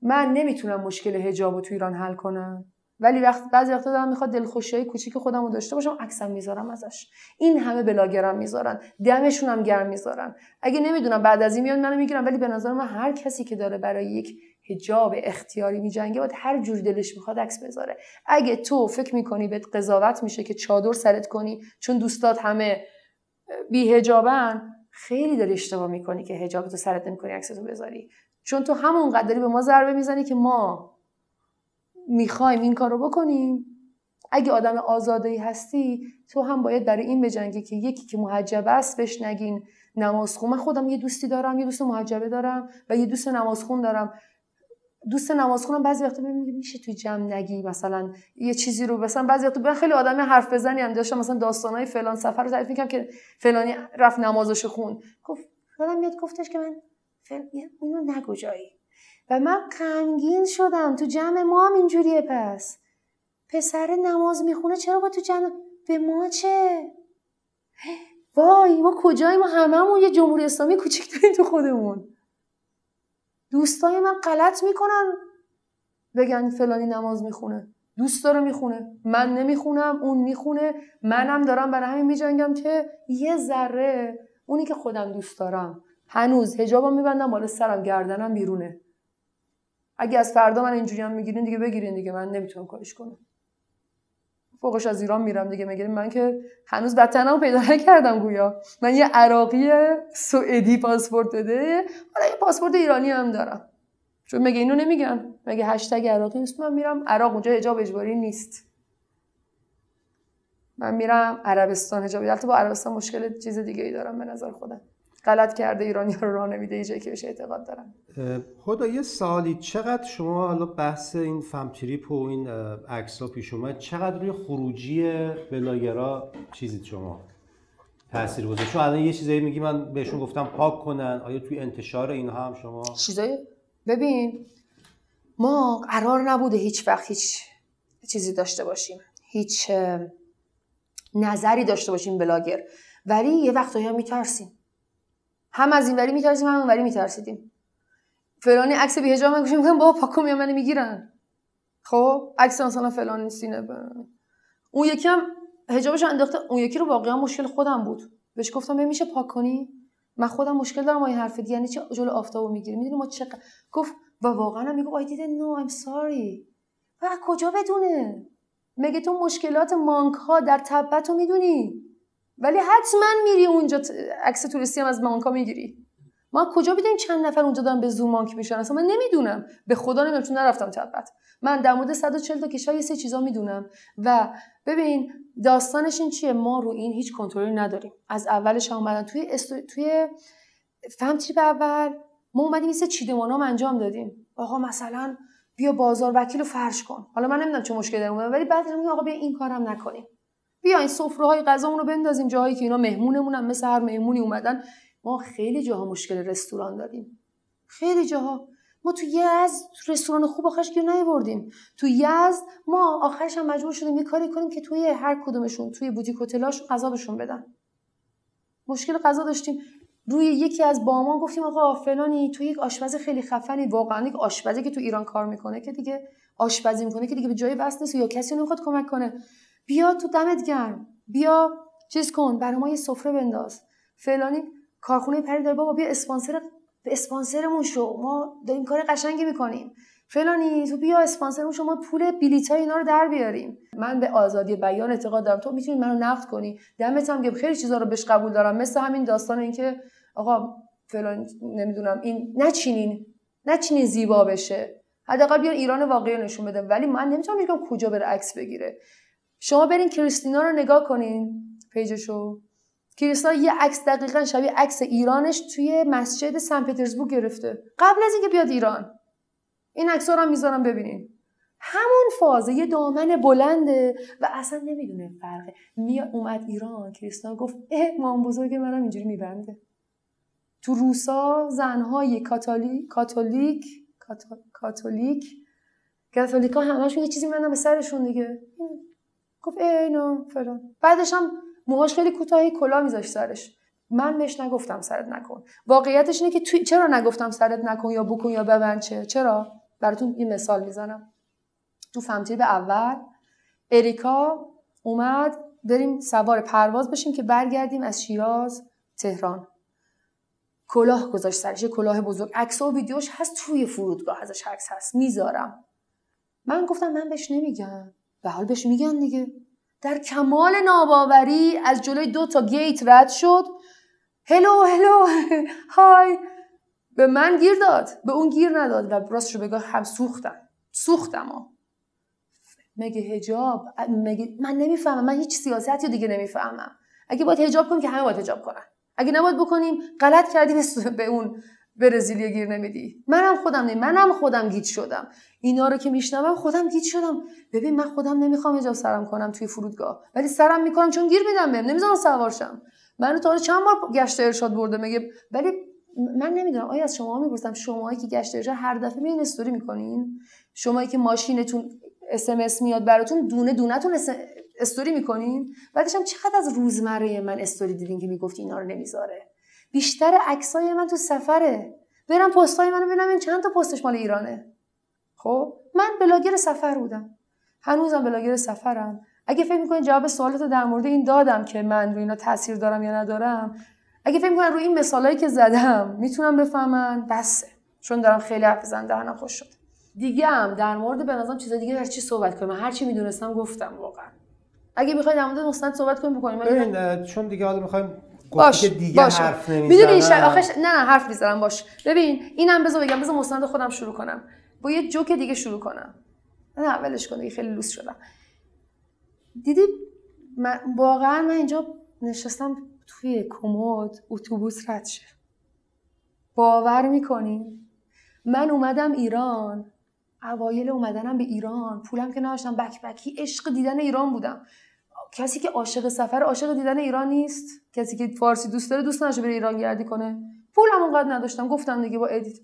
من نمی‌تونم مشکل حجاب رو تو ایران حل کنم. ولی وقت بعضی وقتا دارم می‌خواد دلخوشی کوچیک خودم رو داشته باشم عکسم می‌ذارم ازش. این همه بلاگرام می‌ذارن. دمشون هم گرم می‌ذارن. اگه نمی‌دونم بعد از این میاد منو می‌گیرم ولی به نظر من هر کسی که داره برای یک حجاب اختیاری میجنگه باید هر جور دلش می‌خواد عکس بذاره. اگه تو فکر می‌کنی بهت قضاوت میشه که چادر سرت کنی چون دوستات همه بی حجابن خیلی داری اشتباه می‌کنی که حجابتو سرت نمی‌کنی عکستو بذاری. چون تو همون قدری به ما ضربه می‌زنی که ما می‌خوایم این کارو بکنیم. اگه آدم آزاده ای هستی تو هم باید برای این بجنگی که یکی که محجب است بهش نگین نمازخون من خودم یه دوستی دارم یه دوست محجبه دارم و یه دوست نمازخون دارم. دوست نمازخونم بعضی وقتا میگه میشه توی جمع نگی مثلا یه چیزی رو مثلا بعضی وقتا خیلی آدمی حرف بزنی هم داشتم. مثلا داستانای فلان سفر رو تعریف می‌کنم که فلانی رفت نمازش خون گفت یادم میاد گفتش که من اینو نگو جایی و من غمگین شدم. تو جمع ما هم اینجوریه پس. پسر نماز می‌خونه چرا با تو جمع؟ به ما چه؟ وای ما کجایی؟ ما هممون یه جمهوری اسلامی کوچیک داریم تو خودمون. دوستای من غلط می‌کنن بگن فلانی نماز می‌خونه. دوست داره می‌خونه. من نمی‌خونم اون می‌خونه. منم دارم برای همین میجنگم که یه ذره اونی که خودم دوست دارم. هنوز هجابم میبندم بالا سرم گردنم بیرونه. اگه از فردا من اینجوری هم می‌گیرین دیگه بگیرین دیگه من نمی‌تونم کارش کنم. فوقش از ایران میرم دیگه. می‌گیرین من که هنوز بدتنم پیدا نکردم گویا. من یه عراقی سوئدی پاسپورت داده حالا یه پاسپورت ایرانی هم دارم. چون مگه اینو نمیگن؟ مگه هشتگ عراقی نیست؟ من میرم عراق اونجا حجاب اجباری نیست. من میرم عربستان حجابی البته با عربستان مشکل چیز دیگه ای دارم به نظر خودم. غلط کرده ایرانی رو راه نمیده ایجایی که بهش اعتقاد دارن. خدا یه سالی چقدر شما حالا بحث این فم تریپ و این عکس ها پیش اومد چقدر روی خروجی بلاگرا چیزید شما؟ تاثیر گذاشت. چون الان یه چیزایی میگی من بهشون گفتم پاک کنن. آیا توی انتشار اینها هم شما؟ چیزایی ببین ما قرار نبوده هیچ وقت هیچ چیزی داشته باشیم. هیچ نظری داشته باشیم بلاگر. ولی یه وقتایی هم میترسیم. هم از این وری میترسیم هم اون وری میترسیدیم. فلانی عکس بیهجاب من میگم بابا پاکو یا منو می‌گیرن. خب عکس مثلا فلانی سینه اون یکی هم حجابش انداخته اون یکی رو واقعا مشکل خودم بود. بهش گفتم میشه پاک کنی؟ من خودم مشکل دارم با این حرف دیگه یعنی چه جلو آفتابو می‌گیری؟ می‌دونی ما چه گفت و واقعا هم می‌گفت I didn't know I'm sorry. و کجا بدونه؟ مگه تو مشکلات مانک ها در تبت رو می‌دونی؟ ولی حتما میری اونجا عکس توریستی هم از مانک ها می‌گیری. ما کجا بدونیم چند نفر اونجا دارن به زوم مانک میشن؟ اصلا من نمی‌دونم. به خدا نمی‌دونم چون نرفتم تبت من در مورد 140 تا کشور یه سه چیزا می‌دونم. و ببین داستانش این چیه؟ ما رو این هیچ کنترلی نداریم. از اولش اومدن. توی استو... توی فهم تریپ اول ما اومدیم این سه چیدمانام انجام دادیم. آقا مثلا بیا بازار وکیل رو فرش کن. حالا من نمی‌دونم چه مشکلی داریم ولی بعد میگم آقا بیا این کارم نکنیم. بیا این سفره های غذامون رو بندازیم جاهایی که اینا مهمونمونن مثل هر مهمونی اومدن. ما خیلی جاها مشکل رستوران داریم. خیلی جاها. ما تو یزد تو رستوران خوب آخرش گیر نیاوردیم. تو یزد ما آخرش هم مجبور شدیم یه کاری کنیم که توی هر کدومشون توی بوتیک هتلاشون غذا بهشون بدن. مشکل غذا داشتیم. روی یکی از بامان گفتیم آقا فلانی تو یک آشپز خیلی خفنی واقعا یک آشپزی که تو ایران کار می‌کنه که دیگه آشپزی می‌کنه که دیگه به جای بس نیست یا کسی نمی‌خواد کمک کنه. بیا تو دمت گرم. بیا چیز کن برای ما یه سفره بنداز. فلانی کارخونه پری داره بابا بیا اسپانسر اسپانسرمون شو. ما داریم کار قشنگی می‌کنیم. فلانی تو بیا اسپانسرمون شو ما پول بلیط اینا رو در بیاریم. من به آزادی بیان اعتقاد دارم. تو می‌تونی منو نقد کنی. دمت هم که خیلی چیزا رو بهش قبول دارم. مثل همین داستان اینکه آقا فلان نمی‌دونم این نچینین نچینین زیبا بشه. حداقل بیان ایران واقعی نشون بده. ولی من نمی‌تونم بگم کجا بره عکس بگیره. شما برین کریستینا رو نگاه کنین پیجشو. کریستینا یه عکس دقیقا شبیه عکس ایرانش توی مسجد سن پترزبورگ گرفته. قبل از اینکه بیاد ایران. این عکس رو هم می‌ذارم ببینین. همون فازه یه دامن بلنده و اصلا نمی‌دونه فرقه می اومد ایران. کریستینا گفت اه مام بزرگ منم اینجوری میبنده. تو روسا زنهای کاتولیک کاتولیک کاتو- کاتولیک کاتولیکا همشون یه چیزی میبندن به سرشون دیگه. گفت ای اینا فلان. بعدش هم موهاش خیلی کوتاهی کلا میذاشت سرش. من بهش نگفتم سرت نکن. واقعیتش اینه که توی چرا نگفتم سرت نکن یا بکن یا ببند چه چرا؟ براتون این مثال می‌زنم. تو فمتیب اول اریکا اومد بریم سوار پرواز بشیم که برگردیم از شیراز تهران. کلاه گذاشت سرش کلاه بزرگ. عکس و ویدیوش هست توی فرودگاه ازش عکس هست. می‌ذارم. من گفتم من بهش نمیگم. به حال بهش میگن دیگه. در کمال ناباوری از جلوی دو تا گیت رد شد. هلو هلو [laughs] های. به من گیر داد. به اون گیر نداد و راستش رو بگاه هم سوختم. سوختم ها. مگه هجاب مگه من نمی‌فهمم. من هیچ سیاستی دیگه نمی‌فهمم. اگه باید هجاب کنیم که همه باید هجاب کنن. اگه نباید بکنیم غلط کردیم [laughs] به اون برزیلی گیر نمیدی. منم خودم نمی منم خودم گیج شدم. اینا رو که میشنوم خودم گیج شدم. ببین من خودم نمی‌خوام هجاب سرم کنم توی فرودگاه. ولی سرم می‌کنم چون گیر میدم بهم. نمی‌ذارم سوارشم منو تا حالا چند بار گشت ارشاد برده مگه؟ ولی من نمی‌دونم. آیا از شما می‌پرسم شماهایی که گشت ارشاد هر دفعه میین استوری می‌کنین؟ شمایی که ماشینتون اس ام اس میاد براتون دونه دونهتون استوری می‌کنین؟ بعدش هم چقدر از روزمره من استوری دیدین که می‌گفتی اینا رو نمی‌ذاره؟ بیشتر عکسای من تو سفره. برم پستای منو ببینم این چند تا پستش مال ایرانه. خب من بلاگر سفر بودم. هنوزم بلاگر سفرم. اگه فکر می‌کنین جواب سوالات در مورد این دادم که من روی اینا تاثیر دارم یا ندارم اگه فکر می‌کنن روی این مثالایی که زدم می‌تونم بفهمن بسه. چون دارم خیلی حرف زدم دهنم خوش شد. دیگه هم در مورد به نظرم چیز دیگه در چی صحبت کنیم من هر چی می‌دونستم گفتم واقعا. اگه می‌خواید در مورد مستند صحبت کنیم بکنیم ببین چون دیگه حالا می‌خوایم باش دیگه باشه. حرف می‌دونی نمی‌زنن آخش نه نه حرف می‌زنم باش. ببین اینم بذار بگم بذار مستند خودم شروع کنم. با یه جوک دیگه شروع کنم. نه اولش کن دیگه خیلی لوس شدم. دیدی من واقعا من اینجا نشستم توی کمد اتوبوس رد شه. باور می‌کنی؟ من اومدم ایران. اوایل اومدنم به ایران. پولم که نداشتم. بک بکی عشق دیدن ایران بودم. کسی که عاشق سفر عاشق دیدن ایران نیست. کسی که فارسی دوست داره دوست نداره بره ایران گردی کنه. پولم اونقدر نداشتم. گفتم دیگه با ادیت.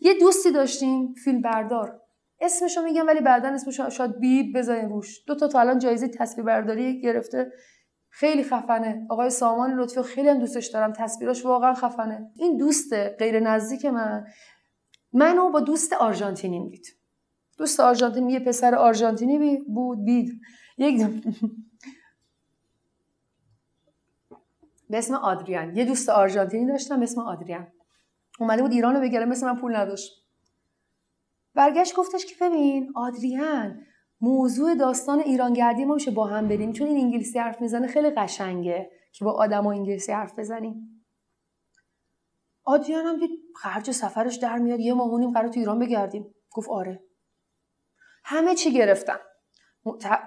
یه دوستی داشتیم فیلم بردار. اسمشو میگم ولی بعدا اسمش شاید بیب بذارین روش. دو تا تا الان جایزه تصویر برداری گرفته. خیلی خفنه. آقای سامان لطفی خیلی هم دوستش دارم. تصویراش واقعا خفنه. این دوست غیر نزدیک من. منو با دوست آرژانتینی دید دوست آرژانتینی یه پسر آرژانتینی بود بید یک به اسم آدریان. یه دوست آرژانتینی داشتم به اسم آدریان. اومده بود ایران رو بگیره مثل من پول نداشت. برگشت گفتش که ببین آدریان موضوع داستان ایرانگردی ما میشه با هم بریم. چون این انگلیسی حرف می‌زنه خیلی قشنگه که با آدم انگلیسی حرف بزنیم. آدریان هم دید خرج سفرش در میاد یه ماهونیم قرار تو ایران بگردیم. گفت آره. همه چی گرفتم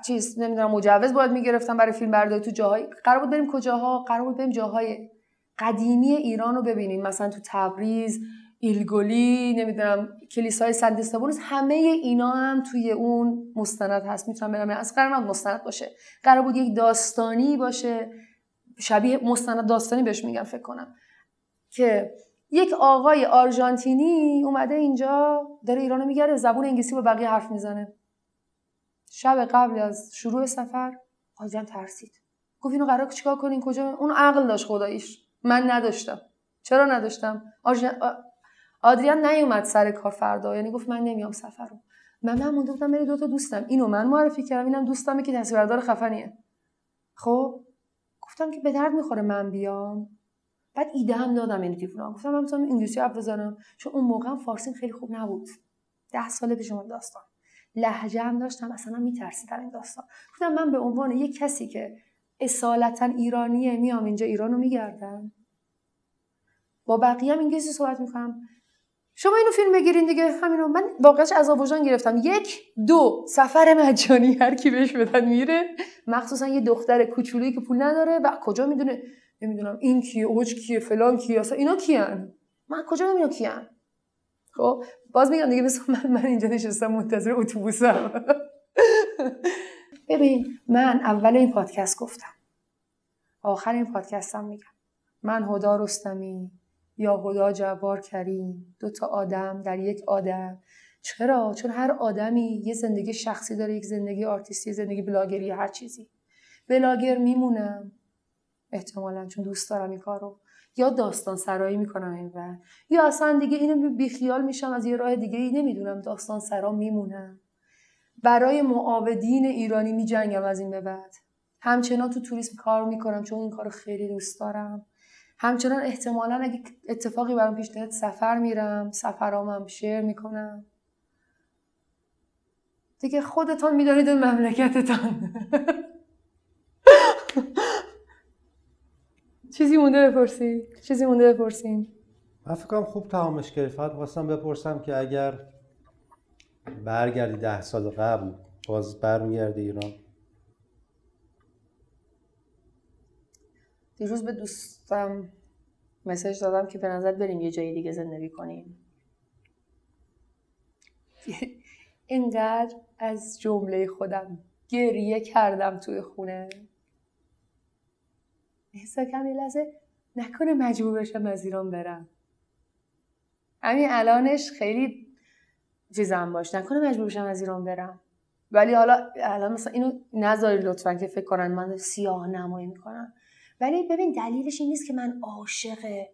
چیز نمی‌دونم مجوز باید می‌گرفتم برای فیلم برداری تو جاهای. قرار بود بریم کجاها؟ قرار بود بریم جاهای قدیمی ایران رو ببینیم. مثلا تو تبریز ایلگولی نمی‌دونم کلیسای سنت استفانوس همه اینا هم توی اون مستند هست. می‌تونم برم از قرار مستند باشه. قرار بود یک داستانی باشه. شبیه مستند داستانی بهش میگم فکر کنم. که یک آقای آرژانتینی اومده اینجا داره ایرانو میگره زبون انگلیسی با بقیه حرف می‌زنه. شب قبل از شروع سفر آدم ترسید. گفت اینو قرار چیکار کنین کجا؟ اون عقل داشت خداییش. من نداشتم. چرا نداشتم؟ آرژن... آ- آدریان نیومد سر کار فردا. یعنی گفت من نمیام سفر رو من من مونده بودم دو تا دوستم. اینو من معرفی کردم. اینم دوستمه که تصویردار خفنیه. خب؟ گفتم که به درد می‌خوره من بیام. بعد ایده هم دادم این دیوونم گفتم من می‌تونم انگلیسی حرف بزنم. چون اون موقع فارسی خیلی خوب نبود. ده سال پیش اون داستان. لهجه هم داشتم اصلا میترسیدم این داستان. گفتم من به عنوان یک کسی که اصالتا ایرانیه میام اینجا ایرانو میگردم. با بقیه هم انگلیسی صحبت می‌کنم. شما اینو فیلم بگیرین دیگه. همینو. من واقعش از وجدان گرفتم. یک دو سفر مجانی. هر کی بهش بدن میره. مخصوصا یه دختر کوچولویی که پول نداره و کجا می‌دونه؟ نمی‌دونم. این کیه؟ اوج کیه؟ فلان کیه؟ اصلا اینا کیان؟ من کجا می‌دونم کیان؟ خب باز میگم دیگه مثلا من, من اینجا نشستم منتظر اتوبوسم. [laughs] ببین من اول این پادکست گفتم. آخر این پادکستم میگم. من هدا رستمی یا هدا جبار کریم. دو تا آدم در یک آدم. چرا؟ چون هر آدمی یه زندگی شخصی داره یک زندگی آرتیستی زندگی بلاگری هر چیزی. بلاگر میمونم. احتمالا چون دوست دارم این کارو یا داستان سرایی می‌کنم ور یا اصلا دیگه اینو بیخیال میشم از یه راه دیگه ای نمی‌دونم داستان سرا میمونم برای معاودین ایرانی میجنگم از این به بعد. همچنان تو توریسم کار می‌کنم چون این کارو خیلی دوست دارم. همچنان احتمالا اگه اتفاقی برام پیش نیاد سفر میرم سفرامم شیر می‌کنم. دیگه خودتان می‌دانید اون مملکتتان. [laughs] چیزی مونده بپرسی چیزی مونده بپرسین. من فکر کنم خوب تمامش کردی فقط خواستم بپرسم که اگر برگردی ده سال قبل باز برمیگردی ایران؟ دیروز به دوستم مسج دادم که به نظر بریم یه جایی دیگه زندگی کنیم. [laughs] اینقدر از جمله خودم گریه کردم توی خونه. احسا کم یه نکنه مجبور بشم از ایران برم. همین الانش خیلی چیزم باش. نکنه مجبور بشم از ایران برم. ولی حالا الان مثلا اینو نذاری لطفا که فکر کنن من سیاه نمایی می‌کنم. ولی ببین دلیلش این نیست که من عاشق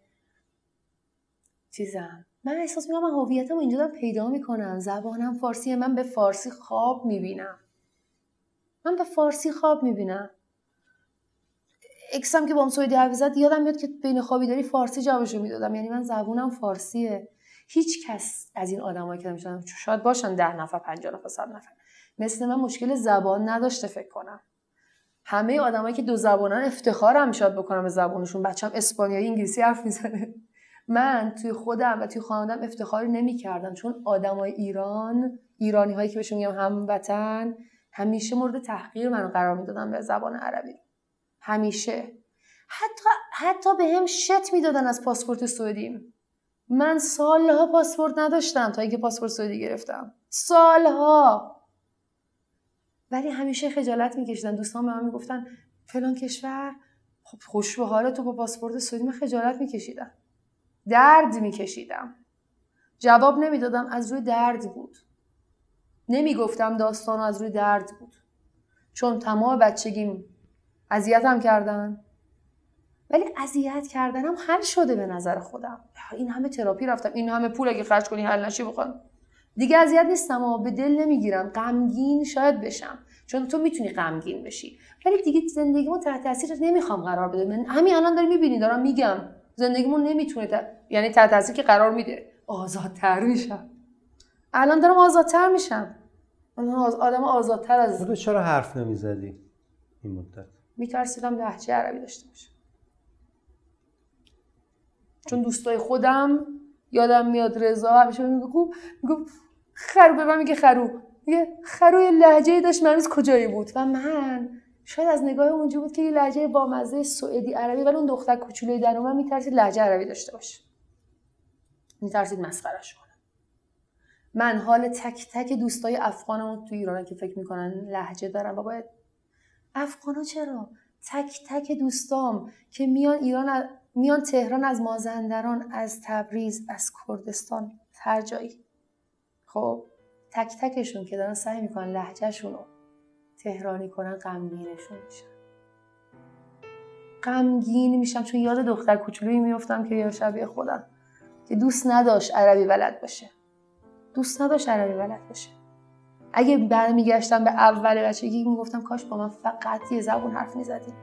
چیزم. من احساس می‌کنم من هویتم اینجا دارم پیدا می‌کنم. زبانم فارسیه من به فارسی خواب می‌بینم. من به فارسی خواب می‌بینم. اکسم که با هم سویدی حرف زد یادم میاد که بین خوابی داری فارسی جوابشو می‌دادم. یعنی من زبونم فارسیه. هیچ کس از این آدمایی که میشن شاید باشن ده نفر پنجاه نفر صد نفر. مثل من مشکل زبان نداشته فکر کنم. همه آدمایی که دو زبانن افتخارم شاید بکنم به زبانشون بچم اسپانیایی انگلیسی حرف می‌زنه. من توی خودم و توی خانوادم افتخاری نمی‌کردم. چون آدمای ایران ایرانی هایی که بهشون میگم هموطن همیشه مورد تحقیر من قرار می‌دادن به زبان عربی. همیشه. حتی حتی به هم شت می‌دادن از پاسپورت سعودیم من سالها پاسپورت نداشتم تا اینکه پاسپورت سعودی گرفتم. سالها! ولی همیشه خجالت میکشیدن. دوستان به من می‌گفتن فلان کشور؟ خب خوش به حال تو با پاسپورت سعودی من خجالت میکشیدم. درد میکشیدم. جواب نمی‌دادم. از روی درد بود. نمی‌گفتم داستان از روی درد بود. چون تمام بچگیم اذیتم کردن. ولی اذیت کردنم حل شده به نظر خودم. این همه تراپی رفتم. این همه پول اگه خرج کنی حل نشی بخوام. دیگه اذیت نیستم و به دل نمی‌گیرم. غمگین شاید بشم. چون تو می‌تونی غمگین بشی. ولی دیگه زندگیمو تحت تاثیر نمی‌خوام قرار بده. من همین الان داری می‌بینی دارم میگم. زندگیمون نمی‌تونه ت... یعنی تحت تاثیر که قرار میده. آزادتر میشم. الان دارم آزادتر میشم. آدم آزادتر از چرا حرف نمی‌زدی این مدت؟ میترسیدم لهجه عربی داشته باشم. چون دوستای خودم یادم میاد رضا همیشه می‌گفت می‌گفت خرو به من میگه خرو. میگه خروی لهجه داشت من کجایی بود؟ و من شاید از نگاه اونجا بود که یه لهجه با مزه سوئدی عربی ولی اون دختر کوچولوی در من میترسید لهجه عربی داشته باشه. میترسید مسخرش کنه. من حال تک تک دوستای افغانمون تو ایران که فکر می‌کنن لهجه دارن باید افغانا چرا؟ تک تک دوستام که میان ایران میان تهران از مازندران از تبریز از کردستان هر جایی. خب تک تکشون که دارن سعی می‌کنن لحجهشون رو تهرانی کنن غمگینشون میشن. غمگین میشم چون یاد دختر کوچولویی میفتم که یا شبیه خودم. که دوست نداشت عربی بلد باشه. دوست نداشت عربی بلد باشه. اگه برمیگشتم به اول بچگی می‌گفتم کاش با من فقط یه زبون حرف می‌زدیم